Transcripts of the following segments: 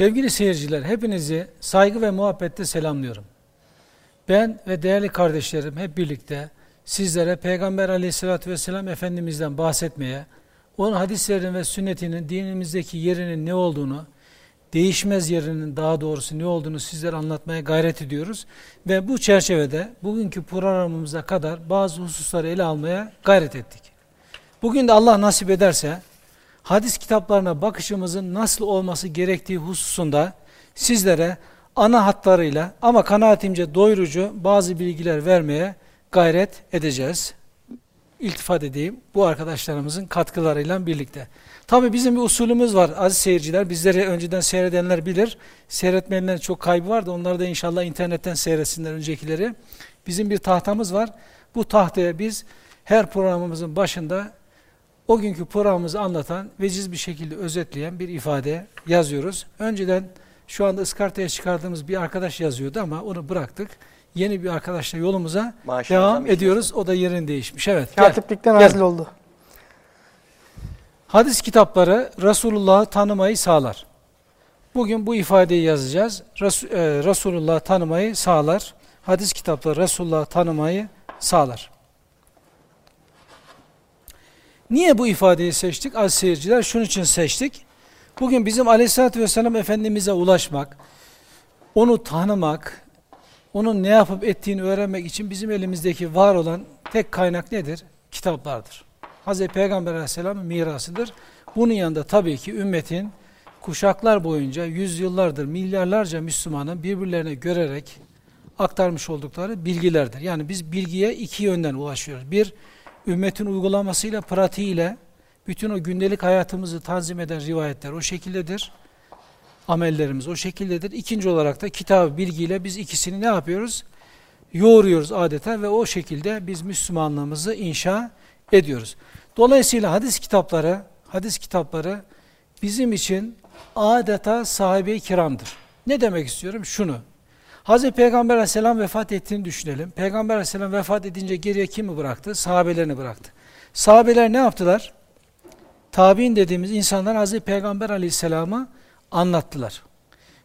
Sevgili seyirciler, hepinizi saygı ve muhabbetle selamlıyorum. Ben ve değerli kardeşlerim hep birlikte sizlere Peygamber aleyhissalatü vesselam Efendimiz'den bahsetmeye, onun hadislerinin ve sünnetinin dinimizdeki yerinin ne olduğunu, değişmez yerinin daha doğrusu ne olduğunu sizlere anlatmaya gayret ediyoruz. Ve bu çerçevede bugünkü programımıza kadar bazı hususları ele almaya gayret ettik. Bugün de Allah nasip ederse hadis kitaplarına bakışımızın nasıl olması gerektiği hususunda sizlere ana hatlarıyla ama kanaatimce doyurucu bazı bilgiler vermeye gayret edeceğiz. İltifat edeyim bu arkadaşlarımızın katkılarıyla birlikte. Tabi bizim bir usulümüz var aziz seyirciler. Bizleri önceden seyredenler bilir. Seyretmeyenlerin çok kaybı var da onları da inşallah internetten seyretsinler öncekileri. Bizim bir tahtamız var. Bu tahtaya biz her programımızın başında o günkü programımızı anlatan, veciz bir şekilde özetleyen bir ifade yazıyoruz. Önceden şu anda ıskartaya çıkardığımız bir arkadaş yazıyordu ama onu bıraktık. Yeni bir arkadaşla yolumuza Maaşı devam ediyoruz. O da yerini değişmiş. Evet. Katiplikten gel. nazil oldu. Hadis kitapları Resulullah'ı tanımayı sağlar. Bugün bu ifadeyi yazacağız. Res, e, Resulullah'ı tanımayı sağlar. Hadis kitapları Resulullah'ı tanımayı sağlar. Niye bu ifadeyi seçtik aziz seyirciler? Şunun için seçtik. Bugün bizim aleyhissalatü vesselam Efendimiz'e ulaşmak, onu tanımak, onun ne yapıp ettiğini öğrenmek için bizim elimizdeki var olan tek kaynak nedir? Kitaplardır. Hz. Peygamber aleyhisselamın mirasıdır. Bunun yanında tabii ki ümmetin kuşaklar boyunca yüzyıllardır milyarlarca Müslümanın birbirlerine görerek aktarmış oldukları bilgilerdir. Yani biz bilgiye iki yönden ulaşıyoruz. Bir, ümmetin uygulamasıyla, pratiğiyle bütün o gündelik hayatımızı tanzim eden rivayetler o şekildedir. Amellerimiz o şekildedir. İkinci olarak da kitabı bilgiyle biz ikisini ne yapıyoruz? Yoğuruyoruz adeta ve o şekilde biz Müslümanlığımızı inşa ediyoruz. Dolayısıyla hadis kitapları, hadis kitapları bizim için adeta sahibi kiramdır. Ne demek istiyorum? Şunu. Hazreti Peygamber aleyhisselam vefat ettiğini düşünelim. Peygamber aleyhisselam vefat edince geriye kimi bıraktı? Sahabelerini bıraktı. Sahabeler ne yaptılar? Tabi'in dediğimiz insanlar Hazreti Peygamber aleyhisselama anlattılar.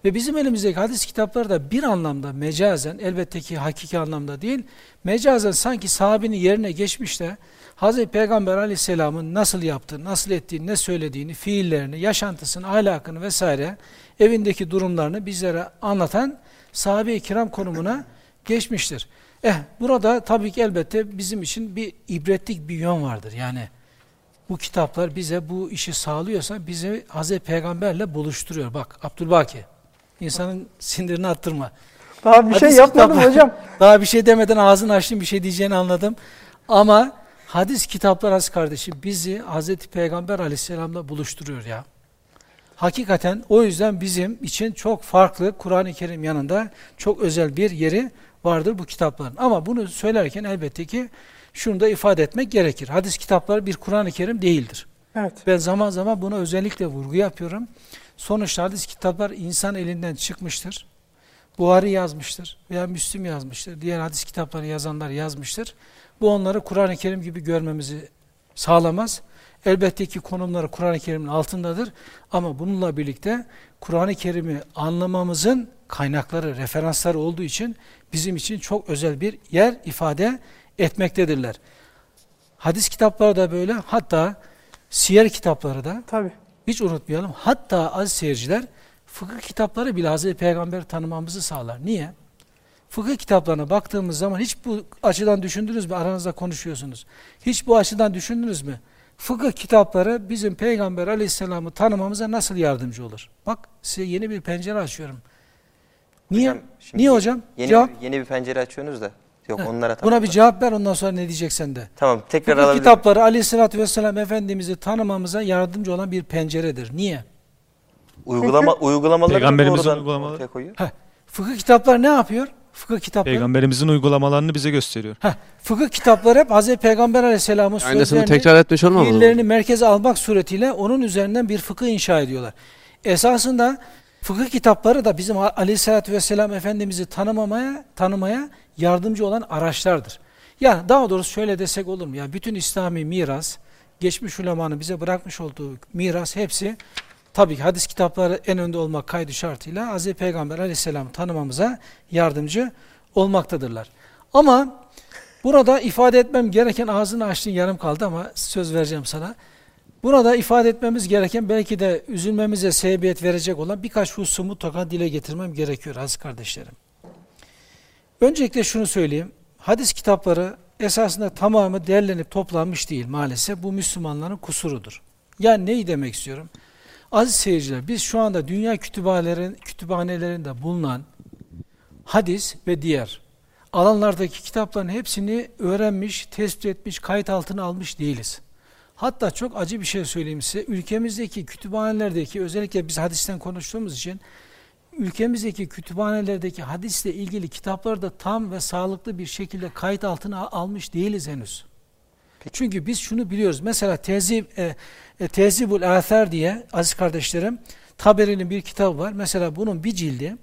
Ve bizim elimizdeki hadis kitapları da bir anlamda mecazen, elbette ki hakiki anlamda değil, mecazen sanki sahabenin yerine geçmiş de Hazreti Peygamber aleyhisselamın nasıl yaptığını, nasıl ettiğini, ne söylediğini, fiillerini, yaşantısını, ahlakını vesaire, evindeki durumlarını bizlere anlatan sahabe-i kiram konumuna geçmiştir. Eh burada tabii ki elbette bizim için bir ibretlik bir yön vardır. Yani bu kitaplar bize bu işi sağlıyorsa bizi Hazreti Peygamberle buluşturuyor. Bak Abdülbaki insanın sindirini attırma. Daha bir hadis şey yapmadım kitaplar, hocam. Daha bir şey demeden ağzını açtım bir şey diyeceğini anladım. Ama hadis kitaplar az kardeşim bizi Hazreti Peygamber aleyhisselamla buluşturuyor ya. Hakikaten o yüzden bizim için çok farklı Kur'an-ı Kerim yanında çok özel bir yeri vardır bu kitapların. Ama bunu söylerken elbette ki şunu da ifade etmek gerekir. Hadis kitapları bir Kur'an-ı Kerim değildir. Evet. Ben zaman zaman buna özellikle vurgu yapıyorum. Sonuçta hadis kitaplar insan elinden çıkmıştır. Buhari yazmıştır veya Müslim yazmıştır. Diğer hadis kitapları yazanlar yazmıştır. Bu onları Kur'an-ı Kerim gibi görmemizi sağlamaz. Elbette ki konumları Kur'an-ı Kerim'in altındadır. Ama bununla birlikte Kur'an-ı Kerim'i anlamamızın kaynakları, referansları olduğu için bizim için çok özel bir yer ifade etmektedirler. Hadis kitapları da böyle, hatta siyer kitapları da Tabii. hiç unutmayalım. Hatta az seyirciler fıkıh kitapları bile Hazreti Peygamber tanımamızı sağlar. Niye? Fıkıh kitaplarına baktığımız zaman hiç bu açıdan düşündünüz mü? Aranızda konuşuyorsunuz. Hiç bu açıdan düşündünüz mü? Fıkıh kitapları bizim Peygamber aleyhisselamı tanımamıza nasıl yardımcı olur? Bak size yeni bir pencere açıyorum. Niye? Hocam, Niye hocam? Yeni, cevap. yeni bir pencere açıyorsunuz da. Yok Heh, onlara Buna bir cevap ver ondan sonra ne diyeceksen de. Tamam tekrar Fıkıh kitapları aleyhissalatü vesselam Efendimiz'i tanımamıza yardımcı olan bir penceredir. Niye? Uygulama, uygulamaları Peygamberimizin uygulamaları. ortaya koyuyor. Heh, fıkıh kitaplar ne yapıyor? Fıkıh kitapları. Peygamberimizin uygulamalarını bize gösteriyor. Heh, fıkıh kitapları hep Hazreti Peygamber Aleyhisselam'ın sözlerini, tekrar etmiş fiillerini merkeze almak suretiyle onun üzerinden bir fıkıh inşa ediyorlar. Esasında fıkıh kitapları da bizim Aleyhisselatü Vesselam Efendimiz'i tanımamaya, tanımaya yardımcı olan araçlardır. Yani daha doğrusu şöyle desek olur mu? Yani bütün İslami miras, geçmiş ulemanın bize bırakmış olduğu miras hepsi tabii ki hadis kitapları en önde olmak kaydı şartıyla Hz. Peygamber aleyhisselamı tanımamıza yardımcı olmaktadırlar. Ama burada ifade etmem gereken ağzını açtın yarım kaldı ama söz vereceğim sana. Burada ifade etmemiz gereken belki de üzülmemize sebebiyet verecek olan birkaç hususu mutlaka dile getirmem gerekiyor aziz kardeşlerim. Öncelikle şunu söyleyeyim. Hadis kitapları esasında tamamı derlenip toplanmış değil maalesef. Bu Müslümanların kusurudur. Yani neyi demek istiyorum? Aziz seyirciler biz şu anda dünya kütüphanelerin, kütüphanelerinde bulunan hadis ve diğer alanlardaki kitapların hepsini öğrenmiş, tespit etmiş, kayıt altına almış değiliz. Hatta çok acı bir şey söyleyeyim size. Ülkemizdeki kütüphanelerdeki özellikle biz hadisten konuştuğumuz için ülkemizdeki kütüphanelerdeki hadisle ilgili kitapları da tam ve sağlıklı bir şekilde kayıt altına almış değiliz henüz. Çünkü biz şunu biliyoruz. Mesela Tezib, e, e, Tezibul Athar diye aziz kardeşlerim Taberi'nin bir kitabı var. Mesela bunun bir cildi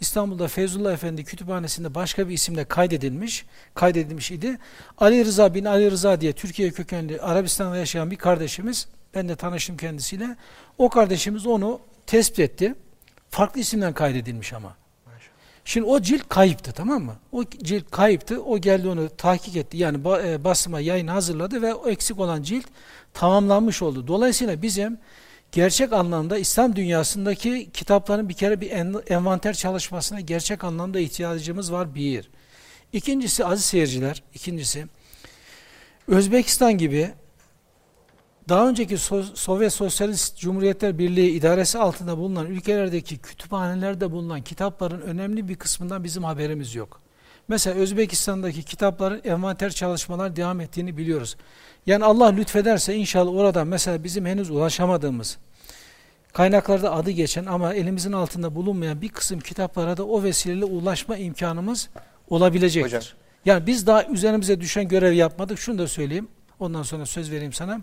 İstanbul'da Feyzullah Efendi kütüphanesinde başka bir isimle kaydedilmiş, kaydedilmiş idi. Ali Rıza bin Ali Rıza diye Türkiye kökenli Arabistan'da yaşayan bir kardeşimiz, ben de tanıştım kendisiyle. O kardeşimiz onu tespit etti. Farklı isimden kaydedilmiş ama. Şimdi o cilt kayıptı tamam mı? O cilt kayıptı. O geldi onu tahkik etti. Yani e, basıma yayın hazırladı ve o eksik olan cilt tamamlanmış oldu. Dolayısıyla bizim gerçek anlamda İslam dünyasındaki kitapların bir kere bir envanter çalışmasına gerçek anlamda ihtiyacımız var bir. İkincisi aziz seyirciler, ikincisi Özbekistan gibi daha önceki so Sovyet Sosyalist Cumhuriyetler Birliği idaresi altında bulunan ülkelerdeki kütüphanelerde bulunan kitapların önemli bir kısmından bizim haberimiz yok. Mesela Özbekistan'daki kitapların envanter çalışmalar devam ettiğini biliyoruz. Yani Allah lütfederse inşallah orada mesela bizim henüz ulaşamadığımız, kaynaklarda adı geçen ama elimizin altında bulunmayan bir kısım kitaplara da o vesileyle ulaşma imkanımız olabilecektir. Hocam. Yani biz daha üzerimize düşen görev yapmadık. Şunu da söyleyeyim. Ondan sonra söz vereyim sana.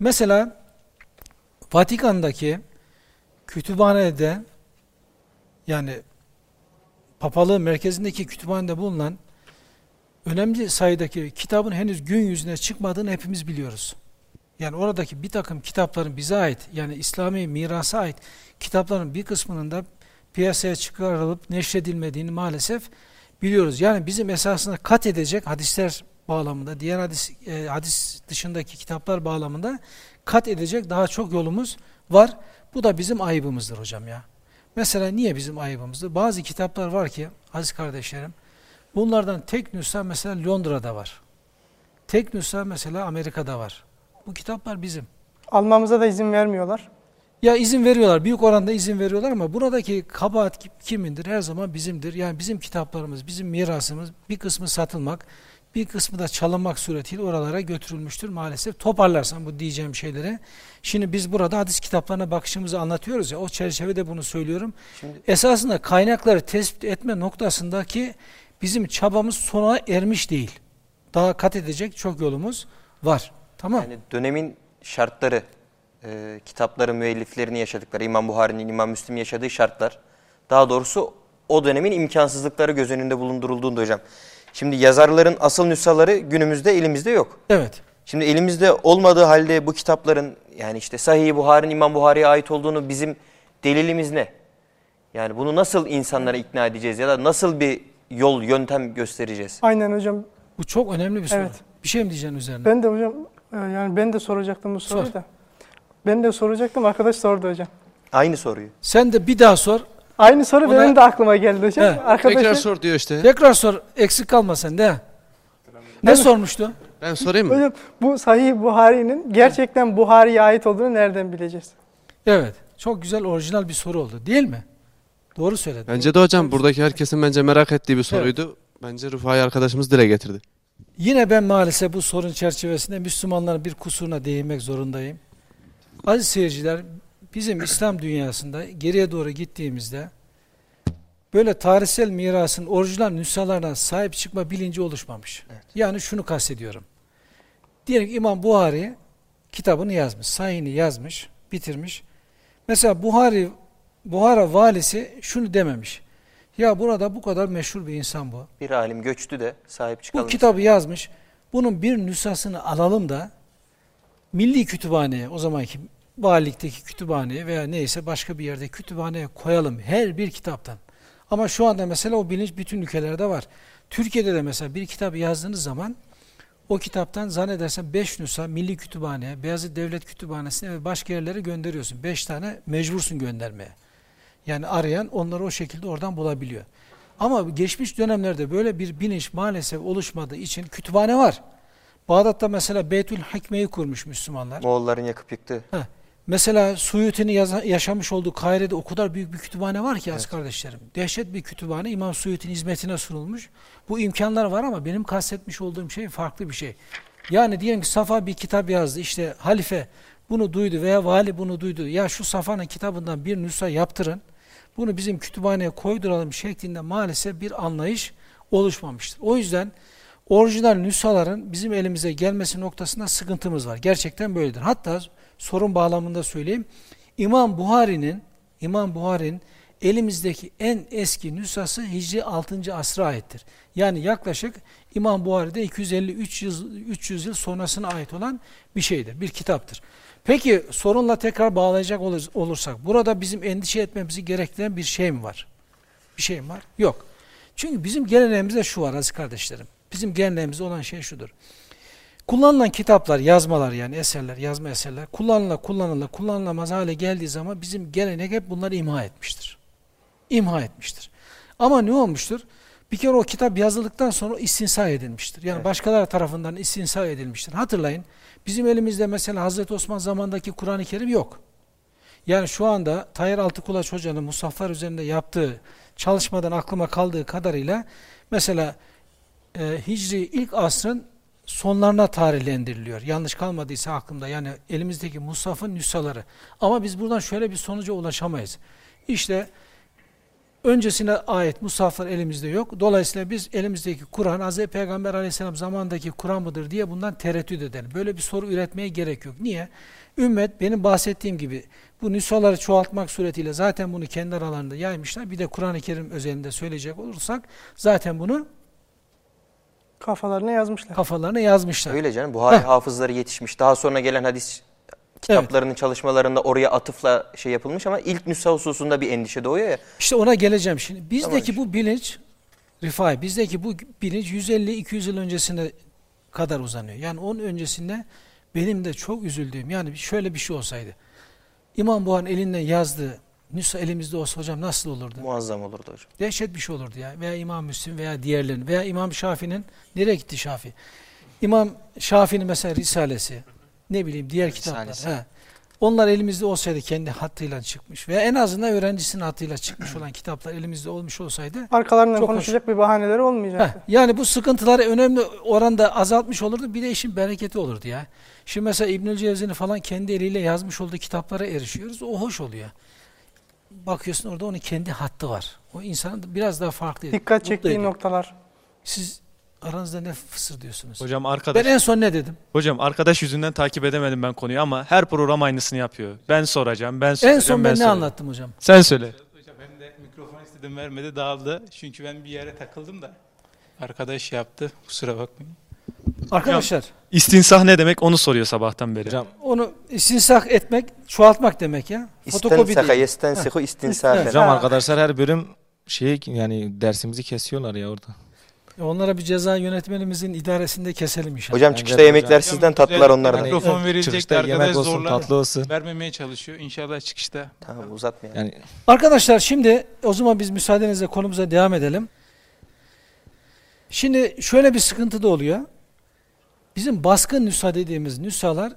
Mesela Vatikan'daki kütüphanede yani papalığın merkezindeki kütüphanede bulunan önemli sayıdaki kitabın henüz gün yüzüne çıkmadığını hepimiz biliyoruz. Yani oradaki bir takım kitapların bize ait yani İslami mirasa ait kitapların bir kısmının da piyasaya çıkarılıp neşredilmediğini maalesef biliyoruz. Yani bizim esasında kat edecek hadisler bağlamında, diğer hadis, e, hadis dışındaki kitaplar bağlamında kat edecek daha çok yolumuz var. Bu da bizim ayıbımızdır hocam ya. Mesela niye bizim ayıbımızdır? Bazı kitaplar var ki aziz kardeşlerim, bunlardan tek nüsha mesela Londra'da var. Tek nüsha mesela Amerika'da var. Bu kitaplar bizim. Almamıza da izin vermiyorlar. Ya izin veriyorlar, büyük oranda izin veriyorlar ama buradaki kabahat kimindir? Her zaman bizimdir. Yani bizim kitaplarımız, bizim mirasımız bir kısmı satılmak, bir kısmı da çalınmak suretiyle oralara götürülmüştür maalesef. Toparlarsam bu diyeceğim şeylere. Şimdi biz burada hadis kitaplarına bakışımızı anlatıyoruz ya, o çerçevede bunu söylüyorum. Şimdi, Esasında kaynakları tespit etme noktasındaki bizim çabamız sona ermiş değil. Daha kat edecek çok yolumuz var. Tamam. Yani dönemin şartları, e, kitapların müelliflerini yaşadıkları, İmam Buhari'nin, İmam Müslim yaşadığı şartlar, daha doğrusu o dönemin imkansızlıkları göz önünde bulundurulduğunda hocam. Şimdi yazarların asıl nüshaları günümüzde elimizde yok. Evet. Şimdi elimizde olmadığı halde bu kitapların yani işte Sahih-i Buhari'nin İmam Buhari'ye ait olduğunu bizim delilimiz ne? Yani bunu nasıl insanlara ikna edeceğiz ya da nasıl bir yol, yöntem göstereceğiz? Aynen hocam. Bu çok önemli bir soru. Evet. Bir şey mi diyeceksin üzerine? Ben de hocam ee, yani ben de soracaktım bu soruyu sor. da. Ben de soracaktım arkadaş sordu hocam. Aynı soruyu. Sen de bir daha sor. Aynı soru Ona... benim de aklıma geldi hocam. He. Arkadaşım... Tekrar sor diyor işte. Tekrar sor. Eksik kalma sen de. Ne sormuştu? Ben sorayım mı? Hocam bu Sahih Buhari'nin gerçekten Buhari'ye ait olduğunu nereden bileceğiz? Evet. Çok güzel orijinal bir soru oldu değil mi? Doğru söyledin. Bence de hocam buradaki herkesin bence merak ettiği bir soruydu. Evet. Bence Rufai arkadaşımız dile getirdi. Yine ben maalesef bu sorun çerçevesinde Müslümanların bir kusuruna değinmek zorundayım. Aziz seyirciler, bizim İslam dünyasında geriye doğru gittiğimizde böyle tarihsel mirasın orijinal nüshalarına sahip çıkma bilinci oluşmamış. Evet. Yani şunu kastediyorum. Diyelim ki İmam Buhari kitabını yazmış, sahihini yazmış, bitirmiş. Mesela Buhari, Buhara valisi şunu dememiş. Ya burada bu kadar meşhur bir insan bu. Bir alim göçtü de sahip çıkalım. Bu kitabı yazmış. Bunun bir nüshasını alalım da Milli Kütüphane'ye o zamanki valilikteki kütüphaneye veya neyse başka bir yerde kütüphaneye koyalım her bir kitaptan. Ama şu anda mesela o bilinç bütün ülkelerde var. Türkiye'de de mesela bir kitap yazdığınız zaman o kitaptan zannedersem 5 nüsa Milli Kütüphane'ye, Beyazıt Devlet Kütüphanesi'ne ve başka yerlere gönderiyorsun. 5 tane mecbursun göndermeye. Yani arayan onları o şekilde oradan bulabiliyor. Ama geçmiş dönemlerde böyle bir bilinç maalesef oluşmadığı için kütüphane var. Bağdat'ta mesela Beytül Hikme'yi kurmuş Müslümanlar. Moğolların yakıp yıktığı. Heh. Mesela Suyuti'nin yaşamış olduğu Kahire'de o kadar büyük bir kütüphane var ki az kardeşlerim. Dehşet bir kütüphane İmam Suyuti'nin hizmetine sunulmuş. Bu imkanlar var ama benim kastetmiş olduğum şey farklı bir şey. Yani diyelim ki Safa bir kitap yazdı. İşte halife bunu duydu veya vali bunu duydu. Ya şu Safa'nın kitabından bir nüsa yaptırın. Bunu bizim kütüphaneye koyduralım şeklinde maalesef bir anlayış oluşmamıştır. O yüzden orijinal nüshaların bizim elimize gelmesi noktasında sıkıntımız var. Gerçekten böyledir. Hatta sorun bağlamında söyleyeyim. İmam Buhari'nin İmam Buhari'nin elimizdeki en eski nüshası Hicri 6. asra aittir. Yani yaklaşık İmam Buhari'de 250-300 yıl, 300 yıl sonrasına ait olan bir şeydir, bir kitaptır. Peki sorunla tekrar bağlayacak olur- olursak, burada bizim endişe etmemizi gerektiren bir şey mi var? Bir şey mi var? Yok. Çünkü bizim geleneğimizde şu var aziz kardeşlerim. Bizim geleneğimizde olan şey şudur. Kullanılan kitaplar, yazmalar yani eserler, yazma eserler kullanıla kullanıla kullanılamaz hale geldiği zaman bizim gelenek hep bunları imha etmiştir. İmha etmiştir. Ama ne olmuştur? Bir kere o kitap yazıldıktan sonra istinsa edilmiştir. Yani Evet. başkaları tarafından istinsa edilmiştir. Hatırlayın bizim elimizde mesela Hazreti Osman zamandaki Kur'an-ı Kerim yok. Yani şu anda Tayyar Altıkulaç Hoca'nın Musaflar üzerinde yaptığı çalışmadan aklıma kaldığı kadarıyla mesela e, Hicri ilk asrın sonlarına tarihlendiriliyor. Yanlış kalmadıysa aklımda yani elimizdeki Musaf'ın nüshaları. Ama biz buradan şöyle bir sonuca ulaşamayız. İşte öncesine ait Musaflar elimizde yok. Dolayısıyla biz elimizdeki Kur'an Hz. Peygamber aleyhisselam zamandaki Kur'an mıdır diye bundan tereddüt edelim. Böyle bir soru üretmeye gerek yok. Niye? Ümmet benim bahsettiğim gibi bu nüshaları çoğaltmak suretiyle zaten bunu kendi aralarında yaymışlar. Bir de Kur'an-ı Kerim özelinde söyleyecek olursak zaten bunu Kafalarına yazmışlar. kafalarına yazmışlar. Öyle canım. Buhari Heh. hafızları yetişmiş. Daha sonra gelen hadis kitaplarının çalışmalarında oraya atıfla şey yapılmış ama ilk nüsha hususunda bir endişe doğuyor ya. İşte ona geleceğim şimdi. Bizdeki Tamam. bu bilinç, Rifai, bizdeki bu bilinç 150-200 yıl öncesine kadar uzanıyor. Yani onun öncesinde benim de çok üzüldüğüm, yani şöyle bir şey olsaydı. İmam Buhan elinden yazdığı nüsha elimizde olsa hocam nasıl olurdu? Muazzam olurdu hocam. Dehşet bir şey olurdu ya. Veya İmam Müslim veya diğerlerinin veya İmam Şafii'nin nereye gitti Şafii? İmam Şafii'nin mesela Risalesi, ne bileyim diğer kitaplar. He. Onlar elimizde olsaydı kendi hattıyla çıkmış veya en azından öğrencisinin hattıyla çıkmış olan kitaplar elimizde olmuş olsaydı Arkalarından Çok konuşacak bir bahaneleri Heh, olmayacak. yani bu sıkıntıları önemli oranda azaltmış olurdu. Bir de işin bereketi olurdu ya. Şimdi mesela İbnül Cevzi'nin falan kendi eliyle yazmış olduğu kitaplara erişiyoruz. O hoş oluyor. Bakıyorsun orada onun kendi hattı var. O insanın biraz daha farklı. Dikkat çektiği ediyor. noktalar. Siz aranızda ne fısır diyorsunuz? Hocam ben arkadaş en son ne dedim? hocam arkadaş yüzünden takip edemedim ben konuyu ama her program aynısını yapıyor. Ben soracağım, ben soracağım. En son ben, ne soracağım. anlattım hocam? Sen söyle. Hocam hem de mikrofon istedim vermedi dağıldı. Çünkü ben bir yere takıldım da. Arkadaş yaptı. Kusura bakmayın. Arkadaşlar İstinsah ne demek onu soruyor sabahtan beri. Hocam, onu istinsak etmek, çoğaltmak demek ya. Fotokopi İstensaka yestensihu istinsafen. hocam arkadaşlar her bölüm şey yani dersimizi kesiyorlar ya orada. Onlara bir ceza yönetmenimizin idaresinde keselim inşallah. Hocam Bence çıkışta de yemekler hocam. sizden tatlılar onlardan. Yani- Mikrofon verilecek Çıkışta yemek olsun, zorla tatlı olsun. vermemeye çalışıyor. İnşallah çıkışta. Tamam uzatmayalım. Yani Arkadaşlar şimdi o zaman biz müsaadenizle konumuza devam edelim. Şimdi şöyle bir sıkıntı da oluyor. Bizim baskın nüsha dediğimiz nüshalar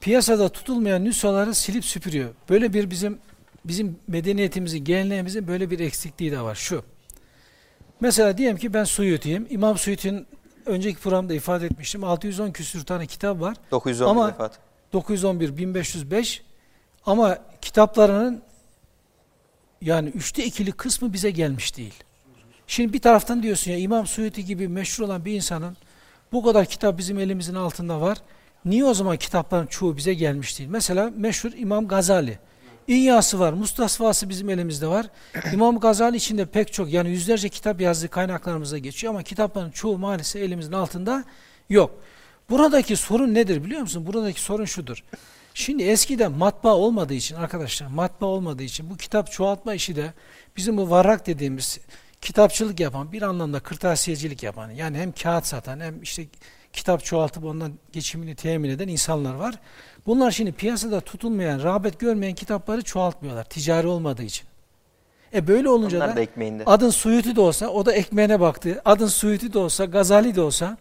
piyasada tutulmayan nüshaları silip süpürüyor. Böyle bir bizim bizim medeniyetimizin, geleneğimizin böyle bir eksikliği de var. Şu. Mesela diyelim ki ben Suyuti'yim. İmam Suyuti'nin önceki programda ifade etmiştim. 610 küsür tane kitap var. 911 Ama- vefat. 911, 1505 ama kitaplarının yani üçte ikili kısmı bize gelmiş değil. Şimdi bir taraftan diyorsun ya İmam Suyuti gibi meşhur olan bir insanın bu kadar kitap bizim elimizin altında var. Niye o zaman kitapların çoğu bize gelmiş değil? Mesela meşhur İmam Gazali. İnyası var, Mustasfası bizim elimizde var. İmam Gazali içinde pek çok yani yüzlerce kitap yazdığı kaynaklarımıza geçiyor ama kitapların çoğu maalesef elimizin altında yok. Buradaki sorun nedir biliyor musun? Buradaki sorun şudur. Şimdi eskiden matbaa olmadığı için arkadaşlar matbaa olmadığı için bu kitap çoğaltma işi de bizim bu varrak dediğimiz kitapçılık yapan bir anlamda kırtasiyecilik yapan yani hem kağıt satan hem işte kitap çoğaltıp ondan geçimini temin eden insanlar var. Bunlar şimdi piyasada tutulmayan, rağbet görmeyen kitapları çoğaltmıyorlar ticari olmadığı için. E böyle olunca Onlar da da ekmeğinde. adın Suyuti de olsa o da ekmeğine baktı. Adın Suyuti de olsa, Gazali de olsa,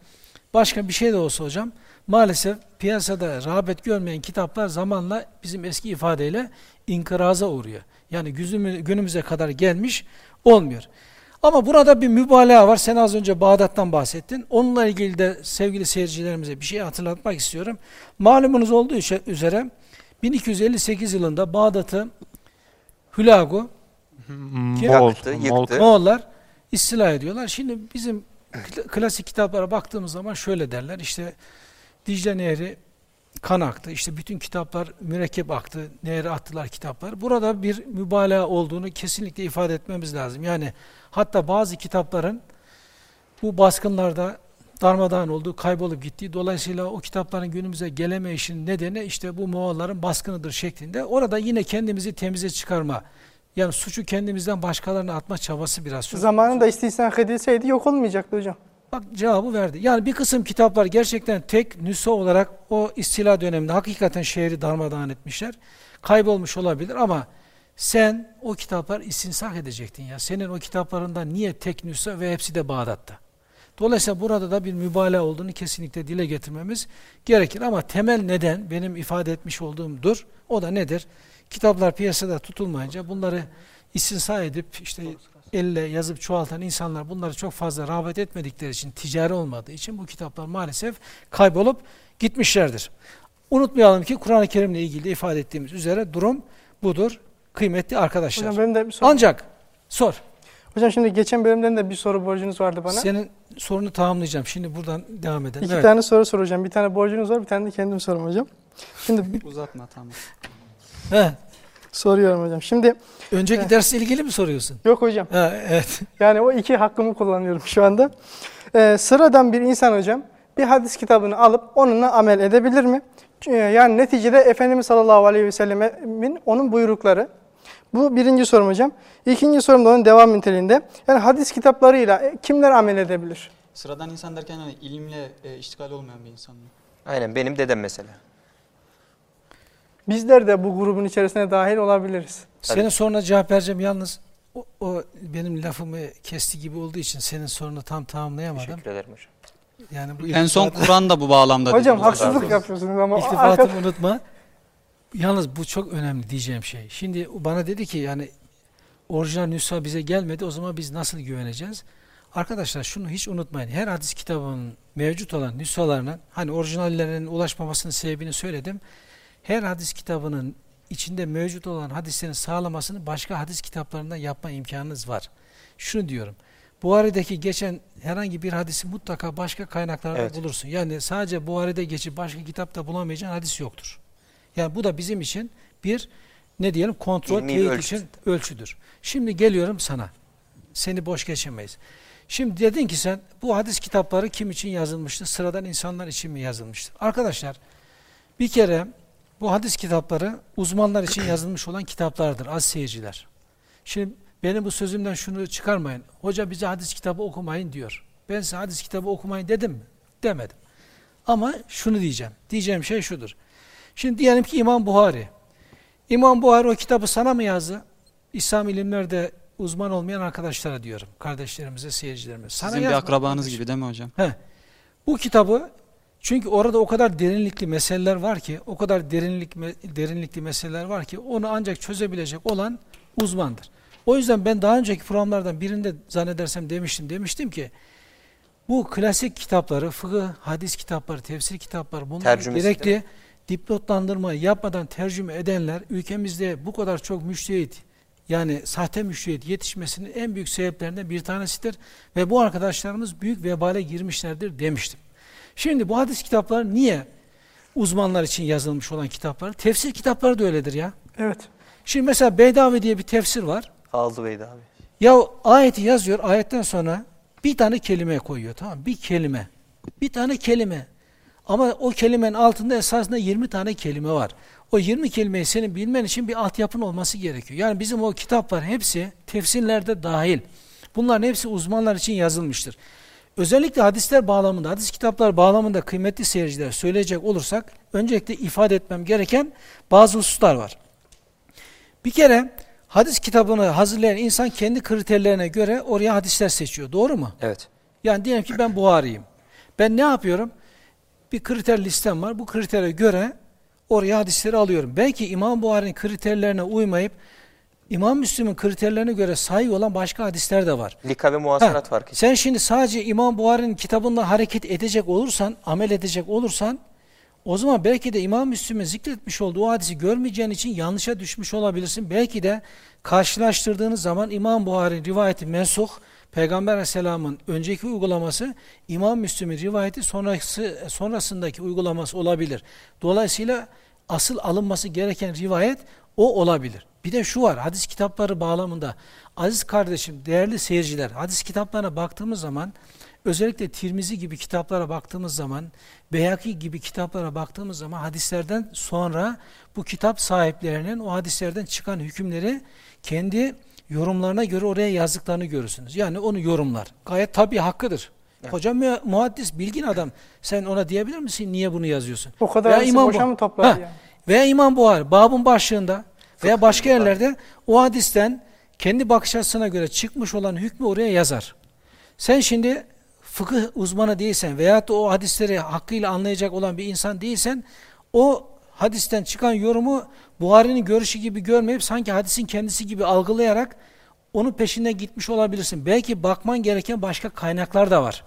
başka bir şey de olsa hocam maalesef piyasada rağbet görmeyen kitaplar zamanla bizim eski ifadeyle inkıraza uğruyor. Yani günümü- günümüze kadar gelmiş olmuyor. Ama burada bir mübalağa var. Sen az önce Bağdat'tan bahsettin. Onunla ilgili de sevgili seyircilerimize bir şey hatırlatmak istiyorum. Malumunuz olduğu işe- üzere 1258 yılında Bağdat'ı Hülagu Kim? Moğol, yıktı. Moğollar istila ediyorlar. Şimdi bizim kla- klasik kitaplara baktığımız zaman şöyle derler. İşte Dicle Nehri kan aktı. İşte bütün kitaplar mürekkep aktı. Nehre attılar kitapları. Burada bir mübalağa olduğunu kesinlikle ifade etmemiz lazım. Yani hatta bazı kitapların bu baskınlarda darmadağın olduğu, kaybolup gittiği, dolayısıyla o kitapların günümüze gelemeyişinin nedeni işte bu Moğolların baskınıdır şeklinde. Orada yine kendimizi temize çıkarma, yani suçu kendimizden başkalarına atma çabası biraz. Zamanında istihsan edilseydi yok olmayacaktı hocam. Bak cevabı verdi. Yani bir kısım kitaplar gerçekten tek nüsha olarak o istila döneminde hakikaten şehri darmadağın etmişler. Kaybolmuş olabilir ama sen o kitaplar istinsah edecektin ya. Senin o kitaplarından niye tek nüsha ve hepsi de Bağdat'ta? Dolayısıyla burada da bir mübalağa olduğunu kesinlikle dile getirmemiz gerekir. Ama temel neden benim ifade etmiş olduğumdur. O da nedir? Kitaplar piyasada tutulmayınca bunları istinsa edip işte elle yazıp çoğaltan insanlar bunları çok fazla rağbet etmedikleri için, ticari olmadığı için bu kitaplar maalesef kaybolup gitmişlerdir. Unutmayalım ki Kur'an-ı Kerim'le ilgili de ifade ettiğimiz üzere durum budur kıymetli arkadaşlar. Hocam benim de bir soru. Ancak sor. Hocam şimdi geçen bölümden de bir soru borcunuz vardı bana. Senin sorunu tamamlayacağım. Şimdi buradan devam edelim. İki Evet. tane soru soracağım. Bir tane borcunuz var, bir tane de kendim sorum hocam. Şimdi bir- Uzatma tamam. He, soruyorum hocam. Şimdi önceki Evet. dersle ilgili mi soruyorsun? yok hocam. Ha, evet. Yani o iki hakkımı kullanıyorum şu anda. Ee, sıradan bir insan hocam bir hadis kitabını alıp onunla amel edebilir mi? Ee, Yani neticede Efendimiz sallallahu aleyhi ve sellemin onun buyrukları. Bu birinci sorum hocam. İkinci sorum da onun devam niteliğinde. Yani hadis kitaplarıyla e, kimler amel edebilir? Sıradan insan derken hani ilimle e, iştigal olmayan bir insan mı? Aynen benim dedem mesela. Bizler de bu grubun içerisine dahil olabiliriz. Senin soruna cevap vereceğim yalnız o, o benim lafımı kesti gibi olduğu için senin sorunu tam tamamlayamadım. Teşekkür ederim hocam. Yani bu En son Kur'an da bu bağlamda. Hocam haksızlık yapıyorsunuz ama arka- İltifatımı unutma. Yalnız bu çok önemli diyeceğim şey. Şimdi bana dedi ki yani orijinal nüsha bize gelmedi o zaman biz nasıl güveneceğiz? Arkadaşlar şunu hiç unutmayın. Her hadis kitabının mevcut olan nüshalarının hani orijinallerinin ulaşmamasının sebebini söyledim. Her hadis kitabının içinde mevcut olan hadislerin sağlamasını başka hadis kitaplarında yapma imkanınız var. Şunu diyorum. Buhari'deki geçen herhangi bir hadisi mutlaka başka kaynaklarda Evet. bulursun. Yani sadece Buhari'de geçip başka kitapta bulamayacağın hadis yoktur. Yani bu da bizim için bir ne diyelim kontrol, İlmi teyit ölçüt. için ölçüdür. Şimdi geliyorum sana. Seni boş geçemeyiz. Şimdi dedin ki sen bu hadis kitapları kim için yazılmıştır? Sıradan insanlar için mi yazılmıştır? Arkadaşlar bir kere bu hadis kitapları uzmanlar için yazılmış olan kitaplardır az seyirciler. Şimdi benim bu sözümden şunu çıkarmayın. Hoca bize hadis kitabı okumayın diyor. Ben size hadis kitabı okumayın dedim mi? Demedim. Ama şunu diyeceğim. Diyeceğim şey şudur. Şimdi diyelim ki İmam Buhari. İmam Buhari o kitabı sana mı yazdı? İslam ilimlerde uzman olmayan arkadaşlara diyorum. Kardeşlerimize, seyircilerimize. Sana Sizin bir akrabanız gibi değil mi hocam? He. Bu kitabı çünkü orada o kadar derinlikli meseleler var ki, o kadar derinlik derinlikli meseleler var ki onu ancak çözebilecek olan uzmandır. O yüzden ben daha önceki programlardan birinde zannedersem demiştim. Demiştim ki bu klasik kitapları, fıkıh, hadis kitapları, tefsir kitapları bunları Tercümesi gerekli dipnotlandırma yapmadan tercüme edenler ülkemizde bu kadar çok müştehit yani sahte müştehit yetişmesinin en büyük sebeplerinden bir tanesidir ve bu arkadaşlarımız büyük vebale girmişlerdir demiştim. Şimdi bu hadis kitapları niye uzmanlar için yazılmış olan kitaplar? Tefsir kitapları da öyledir ya. Evet. Şimdi mesela Beydavi diye bir tefsir var. Ağzı Bey'di abi. Ya ayeti yazıyor, ayetten sonra bir tane kelime koyuyor tamam? Bir kelime. Bir tane kelime. Ama o kelimenin altında esasında 20 tane kelime var. O 20 kelimeyi senin bilmen için bir altyapın olması gerekiyor. Yani bizim o kitaplar hepsi tefsirlerde dahil. Bunların hepsi uzmanlar için yazılmıştır. Özellikle hadisler bağlamında, hadis kitaplar bağlamında kıymetli seyirciler söyleyecek olursak öncelikle ifade etmem gereken bazı hususlar var. Bir kere hadis kitabını hazırlayan insan kendi kriterlerine göre oraya hadisler seçiyor. Doğru mu? Evet. Yani diyelim ki ben Buhari'yim. Ben ne yapıyorum? Bir kriter listem var. Bu kritere göre oraya hadisleri alıyorum. Belki İmam Buhari'nin kriterlerine uymayıp İmam Müslim'in kriterlerine göre sahih olan başka hadisler de var. Lika ve muhasarat Ha, farkı. Sen şimdi sadece İmam Buhari'nin kitabında hareket edecek olursan, amel edecek olursan o zaman belki de İmam Müslim'in zikretmiş olduğu o hadisi görmeyeceğin için yanlışa düşmüş olabilirsin. Belki de karşılaştırdığınız zaman İmam Buhari'nin rivayeti mensuh, Peygamber Aleyhisselam'ın önceki uygulaması İmam Müslim'in rivayeti sonrası, sonrasındaki uygulaması olabilir. Dolayısıyla asıl alınması gereken rivayet o olabilir. Bir de şu var, hadis kitapları bağlamında. Aziz kardeşim, değerli seyirciler, hadis kitaplarına baktığımız zaman, özellikle Tirmizi gibi kitaplara baktığımız zaman, Beyaki gibi kitaplara baktığımız zaman hadislerden sonra bu kitap sahiplerinin o hadislerden çıkan hükümleri kendi yorumlarına göre oraya yazdıklarını görürsünüz. Yani onu yorumlar. Gayet tabii hakkıdır. Hocam mu- muhaddis, bilgin adam. Sen ona diyebilir misin niye bunu yazıyorsun? O kadar Veya İmam boşa mı toplar Ha, yani? Veya İmam Buhari babın başlığında veya başka yerlerde o hadisten kendi bakış açısına göre çıkmış olan hükmü oraya yazar. Sen şimdi fıkıh uzmanı değilsen veyahut da o hadisleri hakkıyla anlayacak olan bir insan değilsen o hadisten çıkan yorumu Buhari'nin görüşü gibi görmeyip sanki hadisin kendisi gibi algılayarak onun peşinden gitmiş olabilirsin. Belki bakman gereken başka kaynaklar da var.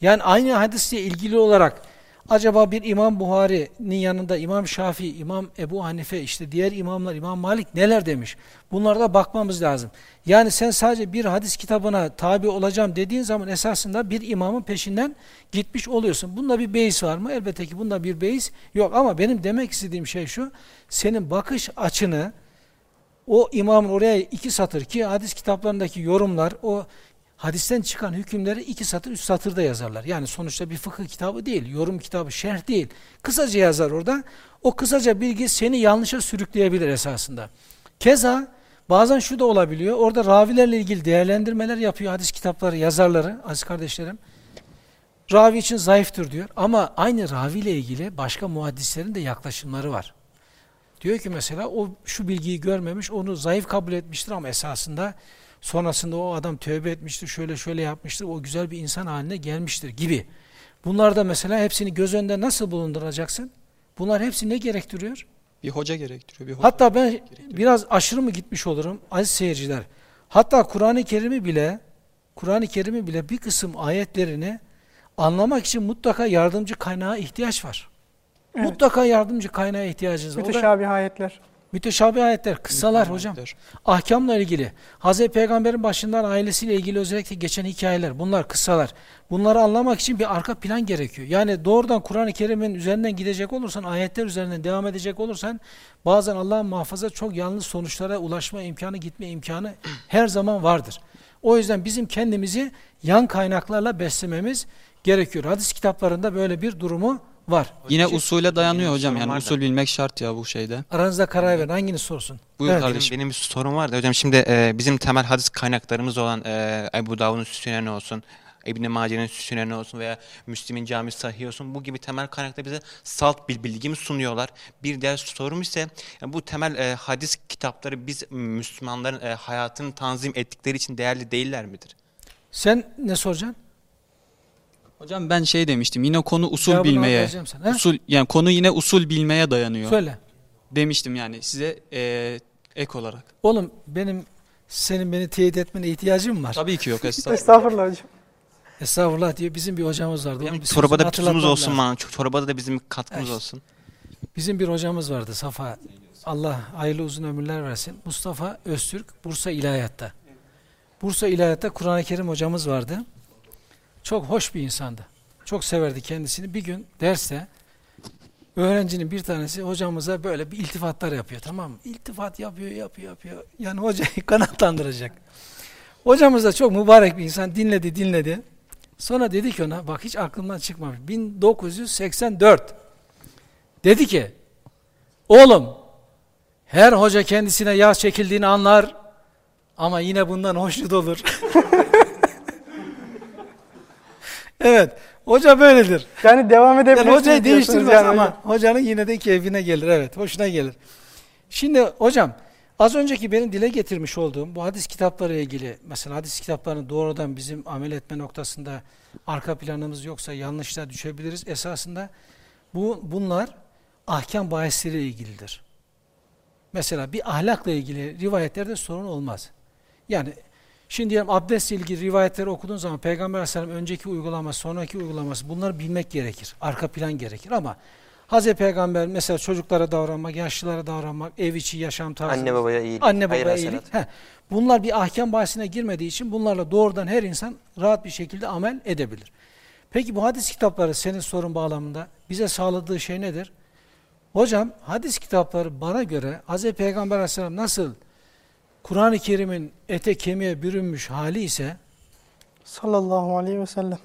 Yani aynı hadisle ilgili olarak acaba bir İmam Buhari'nin yanında İmam Şafii, İmam Ebu Hanife, işte diğer imamlar, İmam Malik neler demiş? Bunlara da bakmamız lazım. Yani sen sadece bir hadis kitabına tabi olacağım dediğin zaman esasında bir imamın peşinden gitmiş oluyorsun. Bunda bir beis var mı? Elbette ki bunda bir beis yok ama benim demek istediğim şey şu, senin bakış açını o imamın oraya iki satır ki hadis kitaplarındaki yorumlar o hadisten çıkan hükümleri iki satır üç satırda yazarlar. Yani sonuçta bir fıkıh kitabı değil, yorum kitabı, şerh değil. Kısaca yazar orada. O kısaca bilgi seni yanlışa sürükleyebilir esasında. Keza bazen şu da olabiliyor. Orada ravilerle ilgili değerlendirmeler yapıyor hadis kitapları yazarları, aziz kardeşlerim. Ravi için zayıftır diyor. Ama aynı raviyle ilgili başka muhaddislerin de yaklaşımları var. Diyor ki mesela o şu bilgiyi görmemiş, onu zayıf kabul etmiştir ama esasında sonrasında o adam tövbe etmiştir, şöyle şöyle yapmıştır, o güzel bir insan haline gelmiştir gibi. Bunlar da mesela hepsini göz önünde nasıl bulunduracaksın? Bunlar hepsi ne gerektiriyor? Bir hoca gerektiriyor. Bir hoca Hatta ben gerektiriyor. biraz aşırı mı gitmiş olurum aziz seyirciler? Hatta Kur'an-ı Kerim'i bile Kur'an-ı Kerim'i bile bir kısım ayetlerini anlamak için mutlaka yardımcı kaynağa ihtiyaç var. Evet. Mutlaka yardımcı kaynağa ihtiyacınız var. Müteşabih ayetler. Müteşabih ayetler, kıssalar hocam. Ayetler. Ahkamla ilgili, Hazreti Peygamber'in başından ailesiyle ilgili özellikle geçen hikayeler, bunlar kıssalar. Bunları anlamak için bir arka plan gerekiyor. Yani doğrudan Kur'an-ı Kerim'in üzerinden gidecek olursan, ayetler üzerinden devam edecek olursan, bazen Allah'ın muhafaza çok yanlış sonuçlara ulaşma imkanı, gitme imkanı her zaman vardır. O yüzden bizim kendimizi yan kaynaklarla beslememiz gerekiyor. Hadis kitaplarında böyle bir durumu var. Yine usule dayanıyor hocam. sorum Yani var da. usul bilmek şart ya bu şeyde. Aranızda karar verin. Hanginiz sorsun? Buyur Evet. kardeşim. Benim, benim bir sorum var da hocam şimdi e, bizim temel hadis kaynaklarımız olan e, Ebu Davud'un Süneni olsun, İbn-i Mace'nin Süneni olsun veya Müslim'in Cami Sahih olsun bu gibi temel kaynaklar bize salt bir bilgi mi sunuyorlar? Bir diğer sorum ise yani bu temel e, hadis kitapları biz Müslümanların e, hayatını tanzim ettikleri için değerli değiller midir? Sen ne soracaksın? Hocam ben şey demiştim. Yine konu usul Cevabını bilmeye. sana. He? Usul yani konu yine usul bilmeye dayanıyor. Söyle. Demiştim yani size e, ek olarak. Oğlum benim senin beni teyit etmene ihtiyacım var. Tabii ki yok estağfurullah. Estağfurullah hocam. Estağfurullah diye bizim bir hocamız vardı. Yani bir çorbada bir tuzumuz hatırlatmam olsun, lazım. bana, çorbada da bizim katkımız Evet. olsun. Bizim bir hocamız vardı Safa. Allah hayırlı uzun ömürler versin. Mustafa Öztürk Bursa İlahiyat'ta. Bursa İlahiyat'ta Kur'an-ı Kerim hocamız vardı. Çok hoş bir insandı. Çok severdi kendisini. Bir gün derste öğrencinin bir tanesi hocamıza böyle bir iltifatlar yapıyor tamam mı? İltifat yapıyor, yapıyor, yapıyor. Yani hocayı kanatlandıracak. Hocamız da çok mübarek bir insan. Dinledi, dinledi. Sonra dedi ki ona bak hiç aklımdan çıkmamış. 1984. Dedi ki oğlum her hoca kendisine yaz çekildiğini anlar ama yine bundan hoşnut olur. evet. Hoca böyledir. Yani devam Yani edebilirsiniz hocayı diyorsunuz değiştirmez yani ama hocam. hocanın yine de keyfine gelir. Evet, hoşuna gelir. Şimdi hocam az önceki benim dile getirmiş olduğum bu hadis kitapları ile ilgili mesela hadis kitaplarını doğrudan bizim amel etme noktasında arka planımız yoksa yanlışlar düşebiliriz. Esasında bu bunlar ahkam bahisleriyle ilgilidir. Mesela bir ahlakla ilgili rivayetlerde sorun olmaz. Yani şimdi diyelim abdestle ilgili rivayetleri okuduğun zaman Peygamber Aleyhisselam önceki uygulaması, sonraki uygulaması bunları bilmek gerekir. Arka plan gerekir ama Hazreti Peygamber mesela çocuklara davranmak, yaşlılara davranmak, ev içi yaşam tarzı. Anne babaya iyilik. Anne babaya iyilik. Heh. Bunlar bir ahkam bahsine girmediği için bunlarla doğrudan her insan rahat bir şekilde amel edebilir. Peki bu hadis kitapları senin sorun bağlamında bize sağladığı şey nedir? Hocam hadis kitapları bana göre Hz. Peygamber Aleyhisselam nasıl Kur'an-ı Kerim'in ete kemiğe bürünmüş hali ise Sallallahu aleyhi ve sellem.